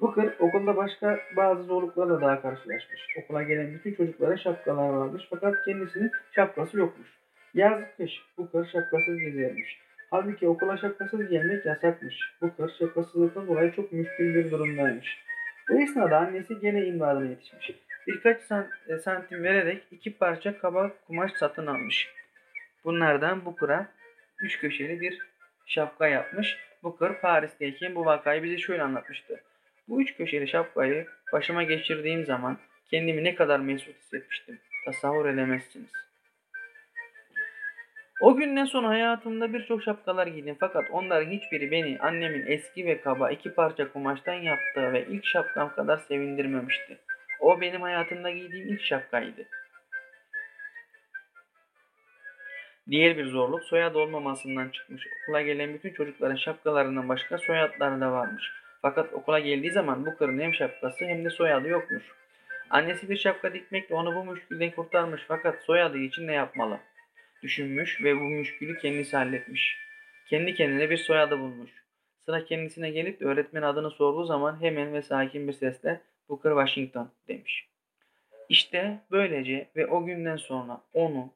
Booker okulda başka bazı zorluklarla daha karşılaşmış. Okula gelen bütün çocuklara şapkalar varmış fakat kendisinin şapkası yokmuş. Yaz kış Booker şapkasız gezermiş. Halbuki okula şapkasız gelmek yasakmış. Booker şapkasızlıktan dolayı çok müşkül bir durumdaymış. Bu esnada annesi gene imdadına yetişmiş. Birkaç e, santim vererek iki parça kaba kumaş satın almış. Bunlardan Booker'a üç köşeli bir şapka yapmış. Booker Paris'teyken bu vakayı bize şöyle anlatmıştı. Bu üç köşeli şapkayı başıma geçirdiğim zaman kendimi ne kadar mesut hissetmiştim. Tasavvur edemezsiniz. O günden sonra hayatımda birçok şapkalar giydim fakat onların hiçbiri beni annemin eski ve kaba iki parça kumaştan yaptığı ve ilk şapkam kadar sevindirmemişti. O benim hayatımda giydiğim ilk şapkaydı. Diğer bir zorluk soyad olmamasından çıkmış. Okula gelen bütün çocukların şapkalarından başka soyadları da varmış. Fakat okula geldiği zaman bu kırın hem şapkası hem de soyadı yokmuş. Annesi bir şapka dikmekle onu bu müşkülden kurtarmış fakat soyadı için ne yapmalı? Düşünmüş ve bu müşkülü kendisi halletmiş. Kendi kendine bir soyadı bulmuş. Sıra kendisine gelip öğretmen adını sorduğu zaman hemen ve sakin bir sesle Booker Washington demiş. İşte böylece ve o günden sonra onu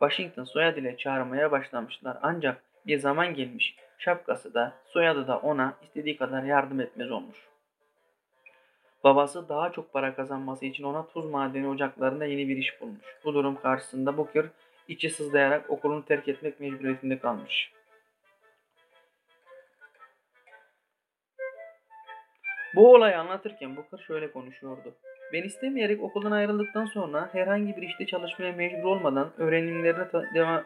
Washington soyadıyla çağırmaya başlamışlar. Ancak bir zaman gelmiş şapkası da soyadı da ona istediği kadar yardım etmez olmuş. Babası daha çok para kazanması için ona tuz madeni ocaklarında yeni bir iş bulmuş. Bu durum karşısında Booker içi sızlayarak okulunu terk etmek mecburiyetinde kalmış. Bu olayı anlatırken Booker şöyle konuşuyordu. Ben istemeyerek okuldan ayrıldıktan sonra herhangi bir işte çalışmaya mecbur olmadan öğrenimlerine ta- deva-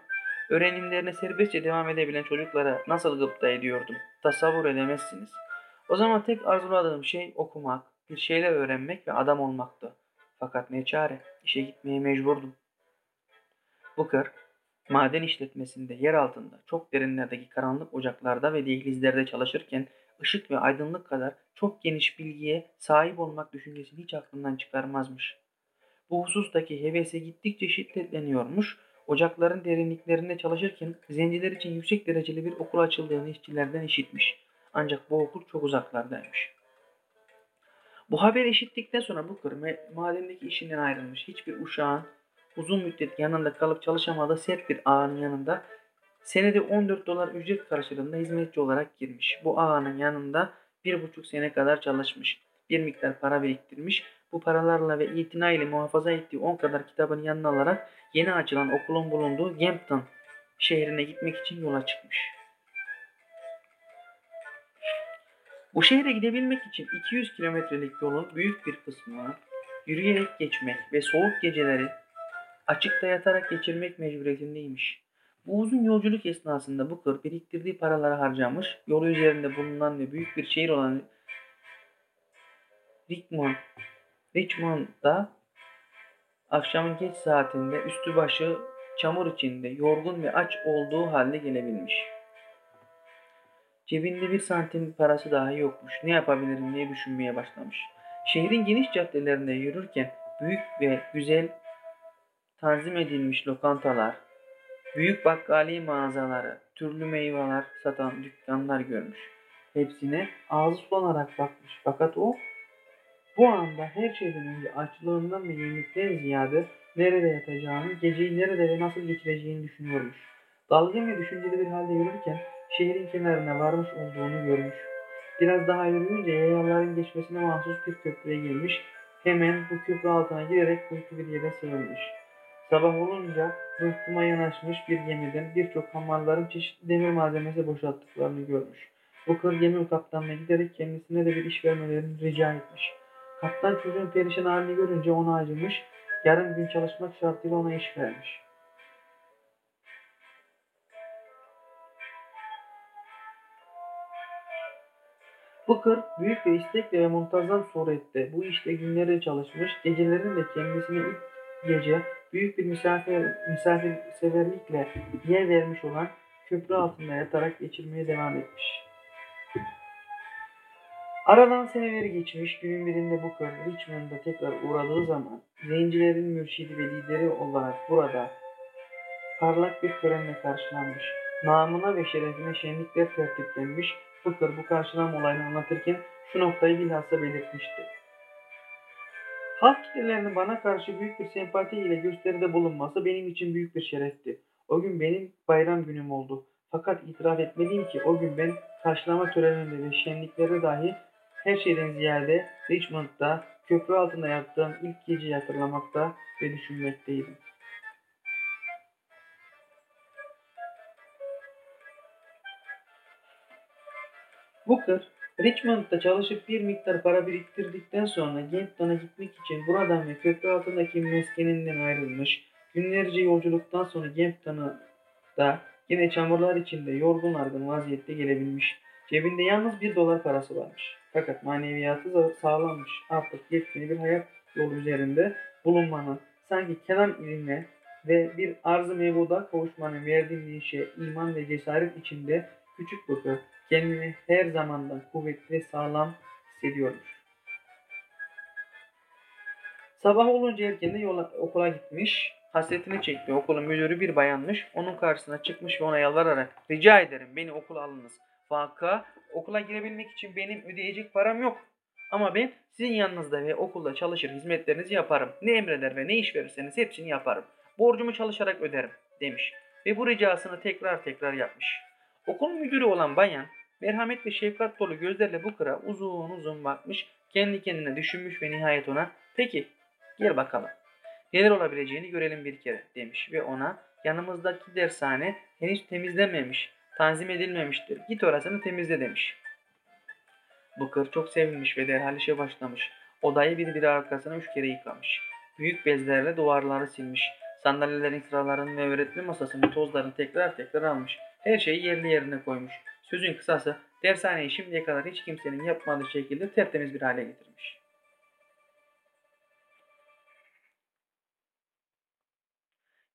öğrenimlerine serbestçe devam edebilen çocuklara nasıl gıpta ediyordum. Tasavvur edemezsiniz. O zaman tek arzuladığım şey okumak, bir şeyler öğrenmek ve adam olmaktı. Fakat ne çare, işe gitmeye mecburdum. Booker, maden işletmesinde yer altında çok derinlerdeki karanlık ocaklarda ve dehlizlerde çalışırken ışık ve aydınlık kadar çok geniş bilgiye sahip olmak düşüncesini hiç aklından çıkarmazmış. Bu husustaki hevesi gittikçe şiddetleniyormuş, ocakların derinliklerinde çalışırken zenciler için yüksek dereceli bir okul açıldığını işçilerden işitmiş. Ancak bu okul çok uzaklardaymış. Bu haberi işittikten sonra Booker me- madendeki işinden ayrılmış. Hiçbir uşağın uzun müddet yanında kalıp çalışamadığı sert bir ağanın yanında senede 14 dolar ücret karşılığında hizmetçi olarak girmiş. Bu ağanın yanında bir buçuk sene kadar çalışmış. Bir miktar para biriktirmiş. Bu paralarla ve itinayla muhafaza ettiği 10 kadar kitabını yanına alarak yeni açılan okulun bulunduğu Gampton şehrine gitmek için yola çıkmış. Bu şehre gidebilmek için 200 kilometrelik yolun büyük bir kısmını yürüyerek geçmek ve soğuk geceleri açıkta yatarak geçirmek mecburiyetindeymiş. Bu uzun yolculuk esnasında Booker biriktirdiği paraları harcamış, yolu üzerinde bulunan ve büyük bir şehir olan Richmond, Richmond'da akşamın geç saatinde üstü başı çamur içinde yorgun ve aç olduğu halde gelebilmiş. Cebinde bir santim parası dahi yokmuş. Ne yapabilirim diye düşünmeye başlamış. Şehrin geniş caddelerinde yürürken büyük ve güzel tanzim edilmiş lokantalar, büyük bakkali mağazaları, türlü meyveler satan dükkanlar görmüş. Hepsine ağzı sulanarak bakmış. Fakat o bu anda her şeyden önce açlığından ve yemekten ziyade nerede yatacağını, geceyi nerede ve nasıl geçireceğini düşünüyormuş. Dalgın ve düşünceli bir halde yürürken şehrin kenarına varmış olduğunu görmüş. Biraz daha yürüyünce yayaların geçmesine mahsus bir köprüye gelmiş. Hemen bu köprü altına girerek kuytu bir yere sığınmış. Sabah olunca rıhtıma yanaşmış bir gemiden birçok hamalların çeşitli demir malzemesi boşalttıklarını görmüş. Bu kır gemi kaptanına giderek kendisine de bir iş vermelerini rica etmiş. Kaptan çocuğun perişan halini görünce ona acımış, yarım gün çalışmak şartıyla ona iş vermiş. Booker büyük bir istekle ve muntazam surette bu işte günleri çalışmış, gecelerini de kendisine ilk gece büyük bir misafir, misafirseverlikle yer vermiş olan köprü altında yatarak geçirmeye devam etmiş. Aradan seneleri geçmiş, günün birinde Booker Richmond'a tekrar uğradığı zaman zencilerin mürşidi ve lideri olarak burada parlak bir törenle karşılanmış. Namına ve şerefine şenlikler tertiplenmiş, Booker bu karşılama olayını anlatırken şu noktayı bilhassa belirtmişti. Halk kitlelerinin bana karşı büyük bir sempati ile gösteride bulunması benim için büyük bir şerefti. O gün benim bayram günüm oldu. Fakat itiraf etmeliyim ki o gün ben karşılama töreninde ve şenliklere dahi her şeyden ziyade Richmond'da köprü altında yaptığım ilk geceyi hatırlamakta ve düşünmekteydim. Booker, Richmond'da çalışıp bir miktar para biriktirdikten sonra Gentton'a gitmek için buradan ve köprü altındaki meskeninden ayrılmış. Günlerce yolculuktan sonra Gempton'a da yine çamurlar içinde yorgun argın vaziyette gelebilmiş. Cebinde yalnız bir dolar parası varmış. Fakat maneviyatı sağlanmış. Artık yetkili bir hayat yolu üzerinde bulunmanın sanki kenar iline ve bir arz-ı mevuda kavuşmanın verdiği şey iman ve cesaret içinde küçük Booker kendini her zamandan kuvvetli ve sağlam hissediyormuş. Sabah olunca erken yola, okula gitmiş. Hasretini çekti. Okulun müdürü bir bayanmış. Onun karşısına çıkmış ve ona yalvararak rica ederim beni okula alınız. Vaka okula girebilmek için benim ödeyecek param yok. Ama ben sizin yanınızda ve okulda çalışır hizmetlerinizi yaparım. Ne emreder ve ne iş verirseniz hepsini yaparım. Borcumu çalışarak öderim demiş. Ve bu ricasını tekrar tekrar yapmış. Okul müdürü olan bayan merhamet ve şefkat dolu gözlerle bu kıra uzun uzun bakmış. Kendi kendine düşünmüş ve nihayet ona peki gel bakalım. Neler olabileceğini görelim bir kere demiş ve ona yanımızdaki dershane henüz temizlenmemiş, tanzim edilmemiştir. Git orasını temizle demiş. Booker çok sevinmiş ve derhal işe başlamış. Odayı bir bir arkasına üç kere yıkamış. Büyük bezlerle duvarları silmiş. Sandalyelerin sıralarını ve öğretme masasının tozlarını tekrar tekrar almış. Her şeyi yerli yerine koymuş. Sözün kısası dershaneyi şimdiye kadar hiç kimsenin yapmadığı şekilde tertemiz bir hale getirmiş.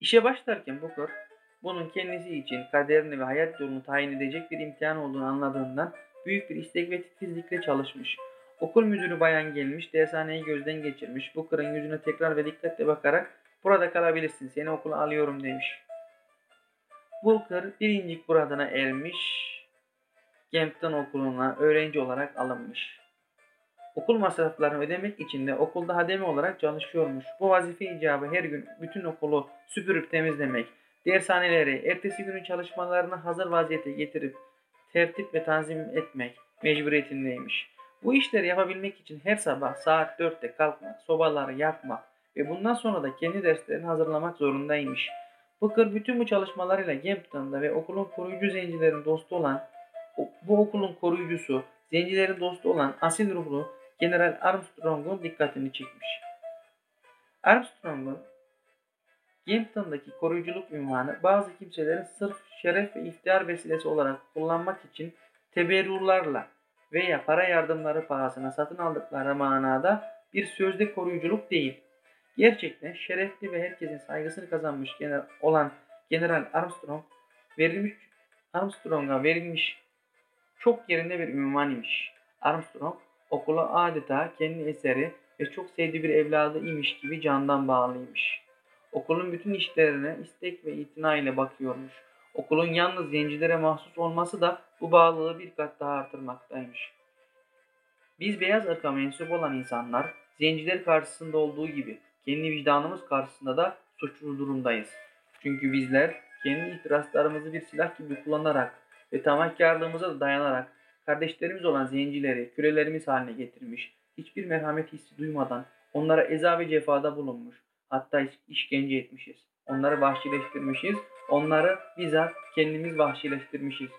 İşe başlarken Booker bunun kendisi için kaderini ve hayat yolunu tayin edecek bir imtihan olduğunu anladığından büyük bir istek ve titizlikle çalışmış. Okul müdürü bayan gelmiş, dershaneyi gözden geçirmiş. Booker'ın yüzüne tekrar ve dikkatle bakarak burada kalabilirsin, seni okula alıyorum demiş. Booker birincik buradana ermiş, Gempton okuluna öğrenci olarak alınmış. Okul masraflarını ödemek için de okulda hademe olarak çalışıyormuş. Bu vazife icabı her gün bütün okulu süpürüp temizlemek, dershaneleri, ertesi günün çalışmalarını hazır vaziyete getirip tertip ve tanzim etmek mecburiyetindeymiş. Bu işleri yapabilmek için her sabah saat 4'te kalkmak, sobaları yakmak ve bundan sonra da kendi derslerini hazırlamak zorundaymış. Booker bütün bu çalışmalarıyla Gempton'da ve okulun koruyucu zencilerin dostu olan, bu okulun koruyucusu, zencilerin dostu olan asil ruhlu General Armstrong'un dikkatini çekmiş. Armstrong'un Gempton'daki koruyuculuk ünvanı bazı kimselerin sırf şeref ve iftihar vesilesi olarak kullanmak için teberrularla veya para yardımları pahasına satın aldıkları manada bir sözde koruyuculuk değil. Gerçekten şerefli ve herkesin saygısını kazanmış general olan General Armstrong verilmiş Armstrong'a verilmiş çok yerinde bir ünvan imiş. Armstrong okula adeta kendi eseri ve çok sevdiği bir evladı imiş gibi candan bağlıymış. Okulun bütün işlerine istek ve itina ile bakıyormuş. Okulun yalnız zencilere mahsus olması da bu bağlılığı bir kat daha artırmaktaymış. Biz beyaz ırka mensup olan insanlar zenciler karşısında olduğu gibi kendi vicdanımız karşısında da suçlu durumdayız. Çünkü bizler kendi itirazlarımızı bir silah gibi kullanarak ve tamahkarlığımıza da dayanarak kardeşlerimiz olan zencileri kürelerimiz haline getirmiş, hiçbir merhamet hissi duymadan onlara eza ve cefada bulunmuş, hatta işkence etmişiz. Onları vahşileştirmişiz, onları bizzat kendimiz vahşileştirmişiz.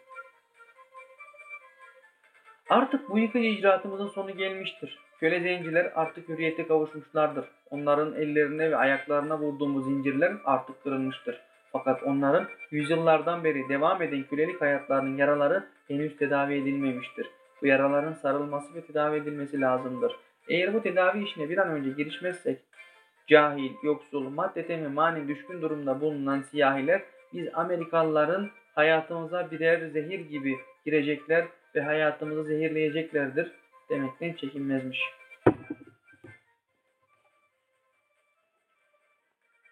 Artık bu yıkıcı icraatımızın sonu gelmiştir. Köle zenciler artık hürriyete kavuşmuşlardır. Onların ellerine ve ayaklarına vurduğumuz zincirler artık kırılmıştır. Fakat onların yüzyıllardan beri devam eden kölelik hayatlarının yaraları henüz tedavi edilmemiştir. Bu yaraların sarılması ve tedavi edilmesi lazımdır. Eğer bu tedavi işine bir an önce girişmezsek, cahil, yoksul, maddeten ve mani düşkün durumda bulunan siyahiler biz Amerikalıların hayatımıza birer zehir gibi girecekler ve hayatımızı zehirleyeceklerdir demekten çekinmezmiş.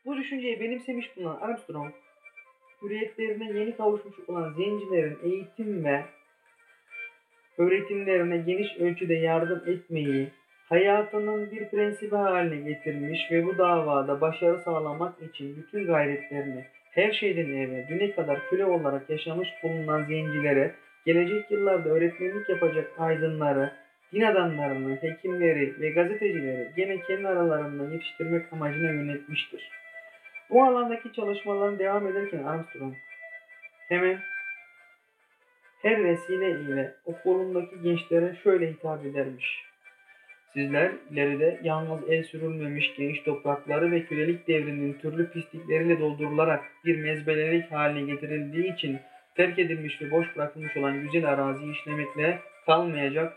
Bu düşünceyi benimsemiş bulunan Armstrong, hürriyetlerine yeni kavuşmuş olan zencilerin eğitim ve öğretimlerine geniş ölçüde yardım etmeyi hayatının bir prensibi haline getirmiş ve bu davada başarı sağlamak için bütün gayretlerini her şeyden evvel düne kadar köle olarak yaşamış bulunan zencilere gelecek yıllarda öğretmenlik yapacak aydınları, din adamlarını, hekimleri ve gazetecileri gene kendi aralarından yetiştirmek amacına yönetmiştir. Bu alandaki çalışmaların devam ederken Armstrong hemen her vesile ile okulundaki gençlere şöyle hitap edermiş. Sizler ileride yalnız el sürülmemiş geniş toprakları ve kölelik devrinin türlü pislikleriyle doldurularak bir mezbelelik haline getirildiği için terk edilmiş ve boş bırakılmış olan güzel araziyi işlemekle kalmayacak,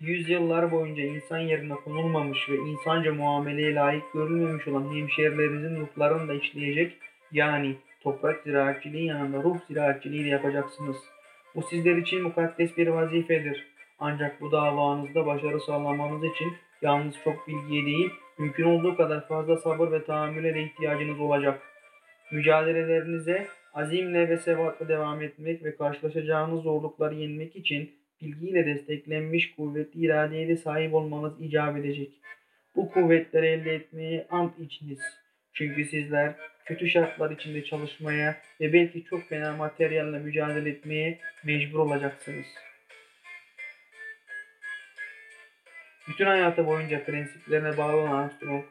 yüzyıllar boyunca insan yerine konulmamış ve insanca muameleye layık görülmemiş olan hemşehrilerinizin ruhlarını da işleyecek, yani toprak ziraatçiliği yanında ruh ziraatçiliği de yapacaksınız. Bu sizler için mukaddes bir vazifedir. Ancak bu davanızda başarı sağlamanız için yalnız çok bilgiye değil, mümkün olduğu kadar fazla sabır ve tahammüle de ihtiyacınız olacak. Mücadelelerinize azimle ve sebatla devam etmek ve karşılaşacağınız zorlukları yenmek için bilgiyle desteklenmiş kuvvetli iradeye de sahip olmanız icap edecek. Bu kuvvetleri elde etmeye ant içiniz. Çünkü sizler kötü şartlar içinde çalışmaya ve belki çok fena materyalle mücadele etmeye mecbur olacaksınız. Bütün hayatı boyunca prensiplerine bağlı olan Armstrong,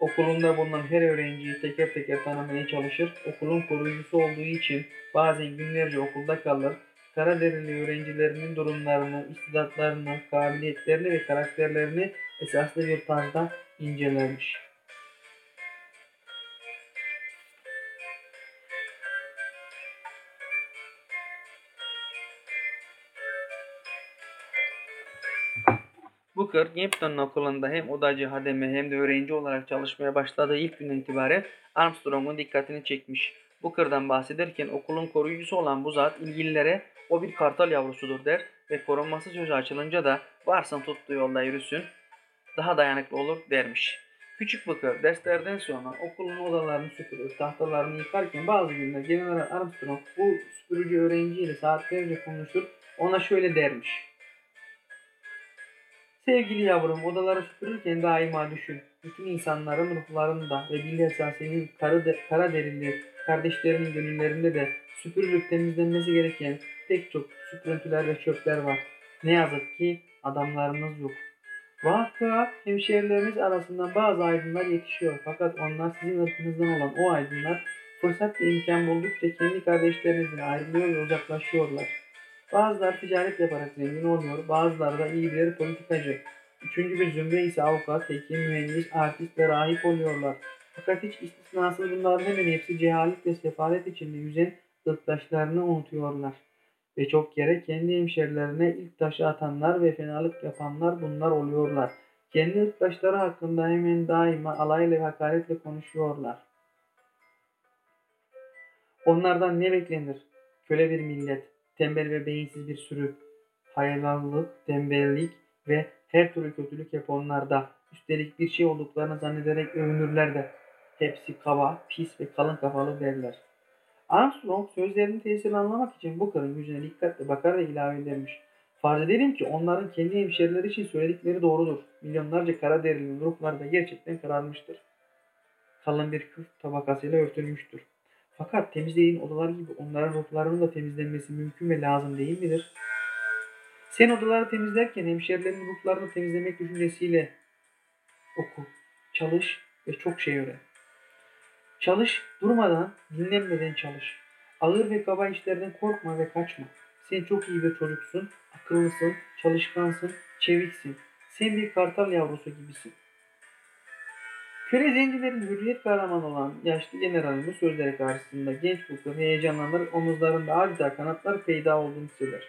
okulunda bulunan her öğrenciyi teker teker tanımaya çalışır. Okulun koruyucusu olduğu için bazen günlerce okulda kalır. Karaderili öğrencilerinin durumlarını, istidatlarını, kabiliyetlerini ve karakterlerini esaslı bir tarzda incelermiş. Booker, Gempton okulunda hem odacı, hademe hem de öğrenci olarak çalışmaya başladığı ilk günden itibaren Armstrong'un dikkatini çekmiş. Booker'dan bahsederken okulun koruyucusu olan bu zat ilgililere o bir kartal yavrusudur der ve korunması sözü açılınca da varsın tuttuğu yolda yürüsün daha dayanıklı olur dermiş. Küçük Booker derslerden sonra okulun odalarını süpürür, tahtalarını yıkarken bazı günler General Armstrong bu süpürücü öğrenciyle saatlerce konuşur, ona şöyle dermiş. Sevgili yavrum, odaları süpürürken daima düşün. Bütün insanların ruhlarında ve bilhassa senin kara, de, kara derili kardeşlerinin gönüllerinde de süpürülüp temizlenmesi gereken pek çok süprüntüler ve çöpler var. Ne yazık ki adamlarınız yok. Vakıa hemşehrilerimiz arasından bazı aydınlar yetişiyor. Fakat onlar sizin ırkınızdan olan o aydınlar fırsat ve imkan buldukça kendi kardeşlerinizden ayrılıyor ve uzaklaşıyorlar. Bazıları ticaret yaparak zengin oluyor, bazıları da iyi birer politikacı. Üçüncü bir zümre ise avukat, hekim, mühendis, artist ve rahip oluyorlar. Fakat hiç istisnasız bunların hemen hepsi cehalet ve sefalet içinde yüzen ırktaşlarını unutuyorlar. Ve çok kere kendi hemşerilerine ilk taşı atanlar ve fenalık yapanlar bunlar oluyorlar. Kendi ırktaşları hakkında hemen daima alayla ve hakaretle konuşuyorlar. Onlardan ne beklenir? Köle bir millet, tembel ve beyinsiz bir sürü, hayvanlık, tembellik ve her türlü kötülük hep onlarda. Üstelik bir şey olduklarını zannederek övünürler de. Hepsi kaba, pis ve kalın kafalı derler. Armstrong sözlerinin tesirini anlamak için Booker'ın yüzüne dikkatle bakar ve ilave edermiş. Farz edelim ki onların kendi hemşerileri için söyledikleri doğrudur. Milyonlarca kara derili ruhlar da gerçekten kararmıştır. Kalın bir küf tabakasıyla örtülmüştür. Fakat temizlediğin odalar gibi onların ruhlarının da temizlenmesi mümkün ve lazım değil midir? Sen odaları temizlerken hemşerilerin ruhlarını temizlemek düşüncesiyle oku, çalış ve çok şey öğren. Çalış, durmadan, dinlenmeden çalış. Ağır ve kaba işlerden korkma ve kaçma. Sen çok iyi bir çocuksun, akıllısın, çalışkansın, çeviksin. Sen bir kartal yavrusu gibisin. Köle zencilerin hürriyet kahramanı olan yaşlı generalin bu sözleri karşısında genç Booker heyecanlanır, omuzlarında adeta kanatlar peyda olduğunu hisseder.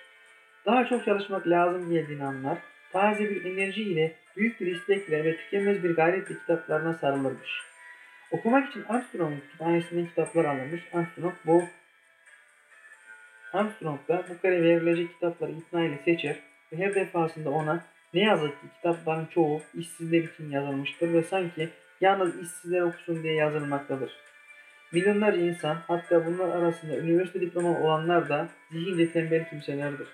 Daha çok çalışmak lazım geldiğini anlar, taze bir enerji ile büyük bir istekle ve tükenmez bir gayretle kitaplarına sarılırmış. Okumak için Armstrong'un kütüphanesinden kitaplar alınmış. Armstrong bu Armstrong da bu kare verilecek kitapları ikna ile seçer ve her defasında ona ne yazık ki kitapların çoğu işsizler için yazılmıştır ve sanki yalnız işsizler okusun diye yazılmaktadır. Milyonlarca insan hatta bunlar arasında üniversite diplomalı olanlar da zihince tembel kimselerdir.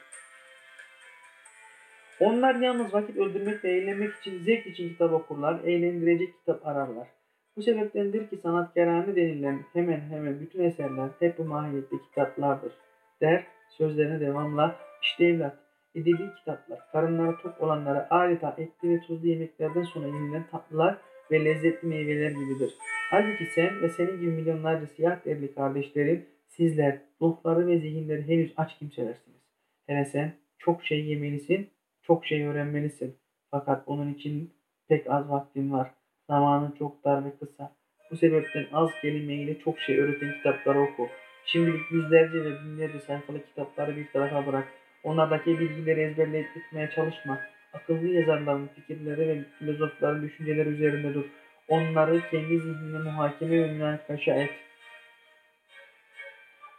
Onlar yalnız vakit öldürmek ve eğlenmek için, zevk için kitap okurlar, eğlendirecek kitap ararlar. Bu sebeptendir ki sanatkarane denilen hemen hemen bütün eserler hep bu mahiyette kitaplardır. Der, sözlerine devamla, işte evlat, edebi kitaplar, karınları tok olanlara adeta etli ve tuzlu yemeklerden sonra yenilen tatlılar ve lezzetli meyveler gibidir. Halbuki sen ve senin gibi milyonlarca siyah derili kardeşlerin, sizler ruhları ve zihinleri henüz aç kimselersiniz. Hele sen çok şey yemelisin, çok şey öğrenmelisin. Fakat onun için pek az vaktin var. Zamanın çok dar ve kısa. Bu sebepten az kelimeyle çok şey öğreten kitapları oku. Şimdilik yüzlerce ve binlerce sayfalı kitapları bir tarafa bırak. Onlardaki bilgileri ezberleyip tutmaya çalışma. Akıllı yazarların fikirleri ve filozofların düşünceleri üzerinde dur. Onları kendi zihnine muhakeme ve münakaşa et.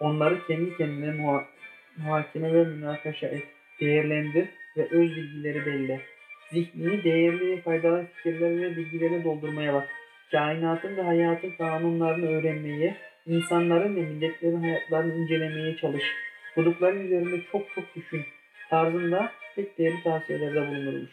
Onları kendi kendine muha muhakeme ve münakaşa et. Değerlendir ve öz bilgileri belli. Zihnini değerli ve faydalı fikirler ve bilgilerle doldurmaya bak. Kainatın ve hayatın kanunlarını öğrenmeye, insanların ve milletlerin hayatlarını incelemeye çalış. Kudukların üzerinde çok çok düşün. Tarzında pek değerli tavsiyelerde bulunurmuş.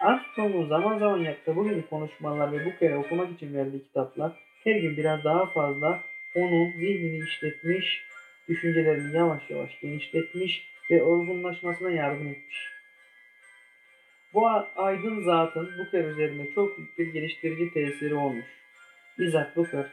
Armstrong'un zaman zaman yaptığı bu gibi konuşmalar ve bu kere okumak için verdiği kitaplar her gün biraz daha fazla onun zihnini işletmiş, düşüncelerini yavaş yavaş genişletmiş ve olgunlaşmasına yardım etmiş. Bu aydın zatın Booker üzerinde çok büyük bir geliştirici tesiri olmuş. Bizzat Booker,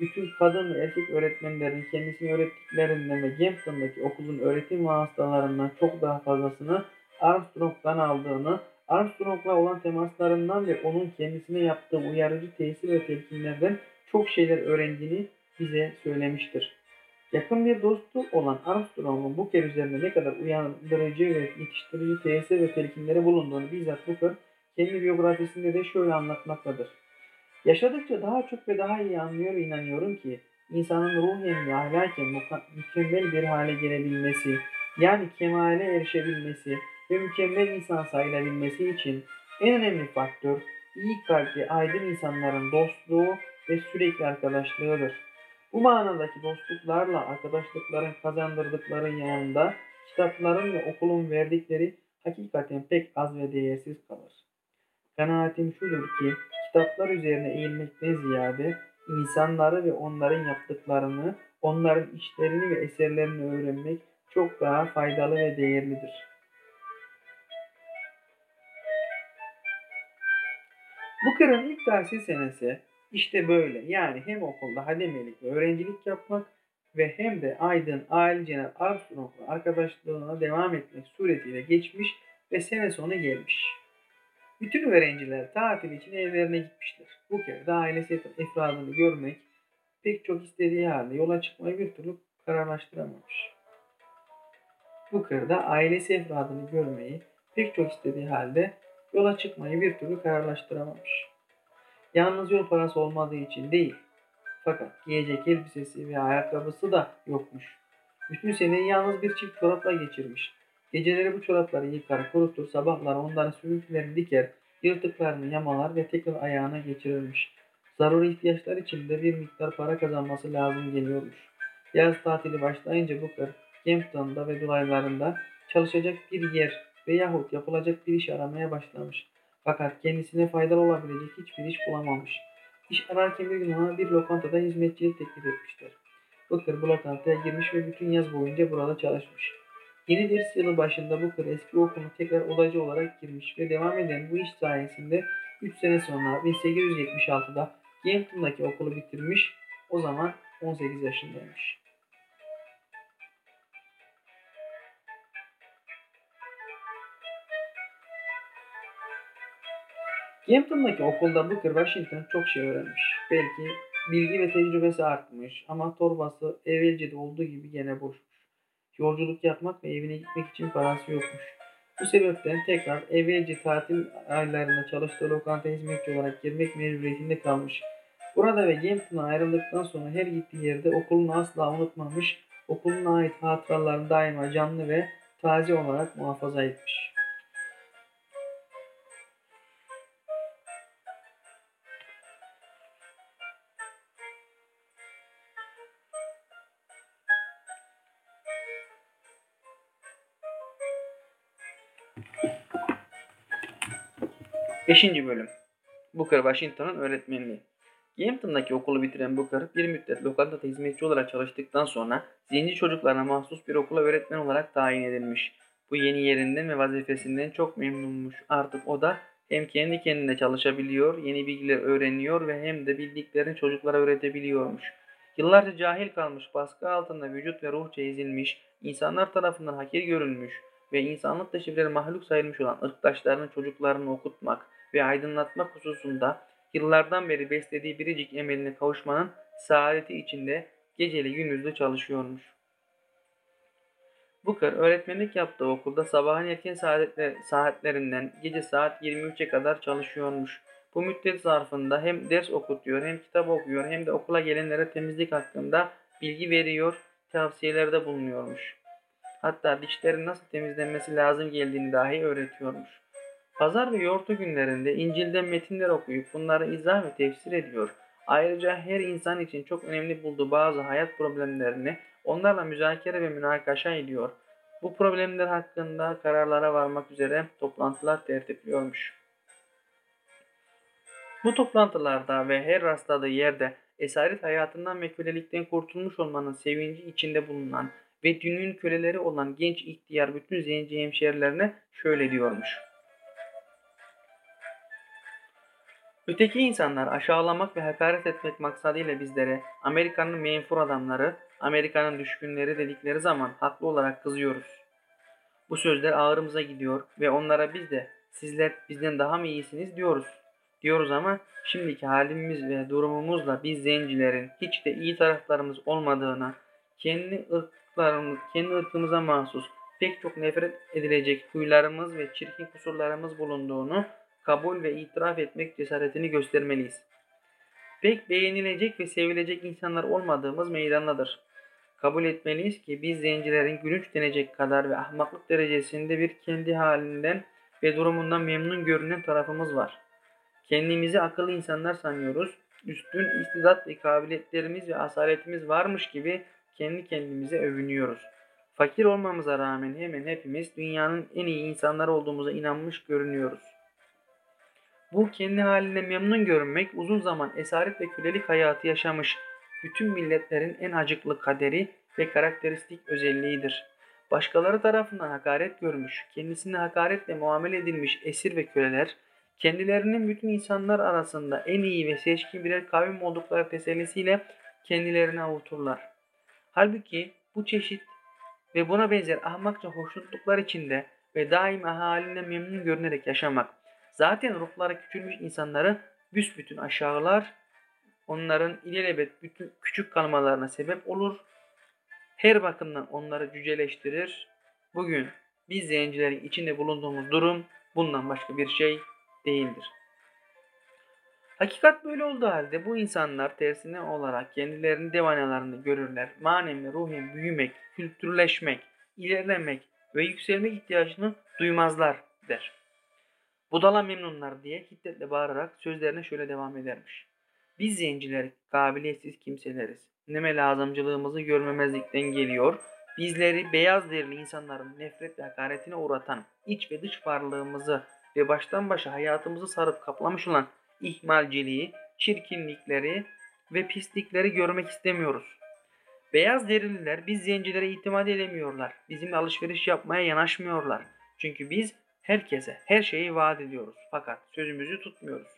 bütün kadın ve erkek öğretmenlerin kendisine öğrettiklerinden ve Gempton'daki okulun öğretim vasıtalarından çok daha fazlasını Armstrong'dan aldığını, Armstrong'la olan temaslarından ve onun kendisine yaptığı uyarıcı tesir ve telkinlerden çok şeyler öğrendiğini bize söylemiştir. Yakın bir dostu olan Armstrong'un Booker üzerinde ne kadar uyandırıcı ve yetiştirici tesir ve telkinleri bulunduğunu bizzat Booker kendi biyografisinde de şöyle anlatmaktadır. Yaşadıkça daha çok ve daha iyi anlıyor ve inanıyorum ki insanın ruhen ve ahlaken mükemmel bir hale gelebilmesi, yani kemale erişebilmesi ve mükemmel insan sayılabilmesi için en önemli faktör iyi kalpli aydın insanların dostluğu ve sürekli arkadaşlığıdır. Bu manadaki dostluklarla arkadaşlıkların kazandırdıkları yanında kitapların ve okulun verdikleri hakikaten pek az ve değersiz kalır. Kanaatim şudur ki kitaplar üzerine eğilmekten ziyade insanları ve onların yaptıklarını, onların işlerini ve eserlerini öğrenmek çok daha faydalı ve değerlidir. Bu kırın ilk tahsil senesi işte böyle yani hem okulda hademelik ve öğrencilik yapmak ve hem de Aydın Ali Cenab Armstrong'la arkadaşlığına devam etmek suretiyle geçmiş ve sene sonu gelmiş. Bütün öğrenciler tatil için evlerine gitmişler. Bu kere de ailesi efradını görmek pek çok istediği halde yola çıkmayı bir türlü kararlaştıramamış. Bu kırda ailesi efradını görmeyi pek çok istediği halde yola çıkmayı bir türlü kararlaştıramamış. Yalnız yol parası olmadığı için değil. Fakat giyecek elbisesi ve ayakkabısı da yokmuş. Bütün seneyi yalnız bir çift çorapla geçirmiş. Geceleri bu çorapları yıkar, kurutur, sabahları onların sürüntülerini diker, yırtıklarını yamalar ve tekrar ayağına geçirirmiş. Zaruri ihtiyaçlar için de bir miktar para kazanması lazım geliyormuş. Yaz tatili başlayınca Booker, Kempton'da ve dolaylarında çalışacak bir yer veyahut yapılacak bir iş aramaya başlamış. Fakat kendisine faydalı olabilecek hiçbir iş bulamamış. İş ararken bir gün ona bir lokantada hizmetçilik teklif etmişler. Booker bu lokantaya girmiş ve bütün yaz boyunca burada çalışmış. Yeni ders yılı başında bu kır eski okuluna tekrar odacı olarak girmiş ve devam eden bu iş sayesinde 3 sene sonra 1876'da Yankton'daki okulu bitirmiş. O zaman 18 yaşındaymış. Yankton'daki okulda Booker Washington çok şey öğrenmiş. Belki bilgi ve tecrübesi artmış ama torbası evvelce de olduğu gibi gene boş. Yolculuk yapmak ve evine gitmek için parası yokmuş. Bu sebepten tekrar evvelce tatil aylarında çalıştığı lokanta hizmetçi olarak girmek mecburiyetinde kalmış. Burada ve Gampton'a ayrıldıktan sonra her gittiği yerde okulunu asla unutmamış, okuluna ait hatıralarını daima canlı ve taze olarak muhafaza etmiş. Beşinci bölüm Booker Washington'ın öğretmenliği Yampton'daki okulu bitiren Booker bir müddet lokantada hizmetçi olarak çalıştıktan sonra zenci çocuklarına mahsus bir okula öğretmen olarak tayin edilmiş. Bu yeni yerinden ve vazifesinden çok memnunmuş. Artık o da hem kendi kendine çalışabiliyor, yeni bilgiler öğreniyor ve hem de bildiklerini çocuklara öğretebiliyormuş. Yıllarca cahil kalmış, baskı altında vücut ve ruhça ezilmiş, insanlar tarafından hakir görülmüş ve insanlık dışı bir mahluk sayılmış olan ırktaşlarının çocuklarını okutmak ve aydınlatmak hususunda yıllardan beri beslediği biricik emeline kavuşmanın saadeti içinde geceli gündüzlü çalışıyormuş. Booker öğretmenlik yaptığı okulda sabahın erken saatlerinden gece saat 23'e kadar çalışıyormuş. Bu müddet zarfında hem ders okutuyor hem kitap okuyor hem de okula gelenlere temizlik hakkında bilgi veriyor, tavsiyelerde bulunuyormuş. Hatta dişlerin nasıl temizlenmesi lazım geldiğini dahi öğretiyormuş. Pazar ve yortu günlerinde İncil'den metinler okuyup bunları izah ve tefsir ediyor. Ayrıca her insan için çok önemli bulduğu bazı hayat problemlerini onlarla müzakere ve münakaşa ediyor. Bu problemler hakkında kararlara varmak üzere toplantılar tertipliyormuş. Bu toplantılarda ve her rastladığı yerde esaret hayatından ve kölelikten kurtulmuş olmanın sevinci içinde bulunan ve dünün köleleri olan genç ihtiyar bütün zenci hemşerilerine şöyle diyormuş. Öteki insanlar aşağılamak ve hakaret etmek maksadıyla bizlere Amerika'nın menfur adamları, Amerika'nın düşkünleri dedikleri zaman haklı olarak kızıyoruz. Bu sözler ağrımıza gidiyor ve onlara biz de sizler bizden daha mı iyisiniz diyoruz. Diyoruz ama şimdiki halimiz ve durumumuzla biz zencilerin hiç de iyi taraflarımız olmadığına, kendi ırklarımız, kendi ırkımıza mahsus pek çok nefret edilecek huylarımız ve çirkin kusurlarımız bulunduğunu kabul ve itiraf etmek cesaretini göstermeliyiz. Pek beğenilecek ve sevilecek insanlar olmadığımız meydandadır. Kabul etmeliyiz ki biz zencilerin gülünç denecek kadar ve ahmaklık derecesinde bir kendi halinden ve durumundan memnun görünen tarafımız var. Kendimizi akıllı insanlar sanıyoruz. Üstün istidat ve kabiliyetlerimiz ve asaletimiz varmış gibi kendi kendimize övünüyoruz. Fakir olmamıza rağmen hemen hepimiz dünyanın en iyi insanları olduğumuza inanmış görünüyoruz. Bu kendi haline memnun görünmek uzun zaman esaret ve kölelik hayatı yaşamış bütün milletlerin en acıklı kaderi ve karakteristik özelliğidir. Başkaları tarafından hakaret görmüş, kendisine hakaretle muamele edilmiş esir ve köleler, kendilerinin bütün insanlar arasında en iyi ve seçkin birer kavim oldukları tesellisiyle kendilerini avuturlar. Halbuki bu çeşit ve buna benzer ahmakça hoşnutluklar içinde ve daima haline memnun görünerek yaşamak, Zaten ruhları küçülmüş insanları büsbütün aşağılar, onların ilelebet bütün küçük kalmalarına sebep olur. Her bakımdan onları cüceleştirir. Bugün biz zencilerin içinde bulunduğumuz durum bundan başka bir şey değildir. Hakikat böyle olduğu halde bu insanlar tersine olarak kendilerini devanalarını görürler. Manen ve ruhen büyümek, kültürleşmek, ilerlemek ve yükselmek ihtiyacını duymazlar der. Budala memnunlar diye hiddetle bağırarak sözlerine şöyle devam edermiş. Biz zenciler kabiliyetsiz kimseleriz. Neme lazımcılığımızı görmemezlikten geliyor. Bizleri beyaz derili insanların nefret ve hakaretine uğratan iç ve dış varlığımızı ve baştan başa hayatımızı sarıp kaplamış olan ihmalciliği, çirkinlikleri ve pislikleri görmek istemiyoruz. Beyaz derililer biz zencilere itimat edemiyorlar. Bizimle alışveriş yapmaya yanaşmıyorlar. Çünkü biz Herkese, her şeyi vaat ediyoruz. Fakat sözümüzü tutmuyoruz.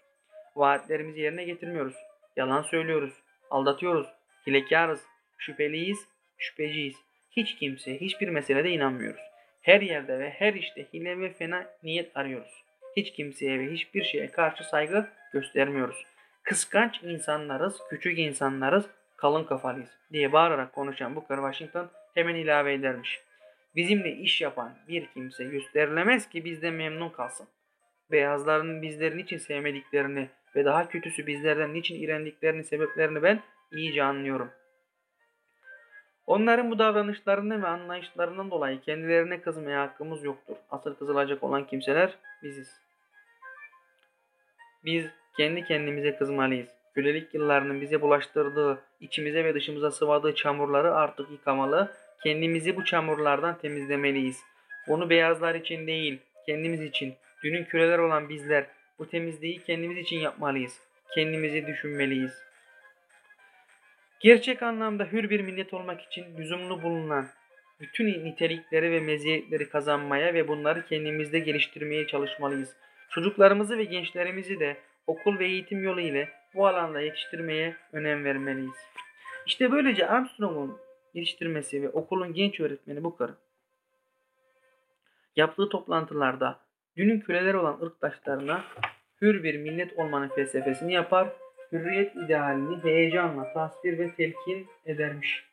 Vaatlerimizi yerine getirmiyoruz. Yalan söylüyoruz. Aldatıyoruz. Hilekarız. Şüpheliyiz. Şüpheciyiz. Hiç kimse, hiçbir meselede inanmıyoruz. Her yerde ve her işte hile ve fena niyet arıyoruz. Hiç kimseye ve hiçbir şeye karşı saygı göstermiyoruz. Kıskanç insanlarız, küçük insanlarız, kalın kafalıyız diye bağırarak konuşan Booker Washington hemen ilave edermiş. Bizimle iş yapan bir kimse gösterilemez ki bizden memnun kalsın. Beyazların bizlerin için sevmediklerini ve daha kötüsü bizlerden niçin iğrendiklerini sebeplerini ben iyice anlıyorum. Onların bu davranışlarından ve anlayışlarından dolayı kendilerine kızmaya hakkımız yoktur. Asıl kızılacak olan kimseler biziz. Biz kendi kendimize kızmalıyız. Kölelik yıllarının bize bulaştırdığı, içimize ve dışımıza sıvadığı çamurları artık yıkamalı, kendimizi bu çamurlardan temizlemeliyiz. Bunu beyazlar için değil, kendimiz için, dünün köleler olan bizler bu temizliği kendimiz için yapmalıyız. Kendimizi düşünmeliyiz. Gerçek anlamda hür bir millet olmak için lüzumlu bulunan bütün nitelikleri ve meziyetleri kazanmaya ve bunları kendimizde geliştirmeye çalışmalıyız. Çocuklarımızı ve gençlerimizi de okul ve eğitim yolu ile bu alanda yetiştirmeye önem vermeliyiz. İşte böylece Armstrong'un geliştirmesi ve okulun genç öğretmeni Booker yaptığı toplantılarda dünün köleleri olan ırktaşlarına hür bir millet olmanın felsefesini yapar, hürriyet idealini heyecanla tasvir ve telkin edermiş.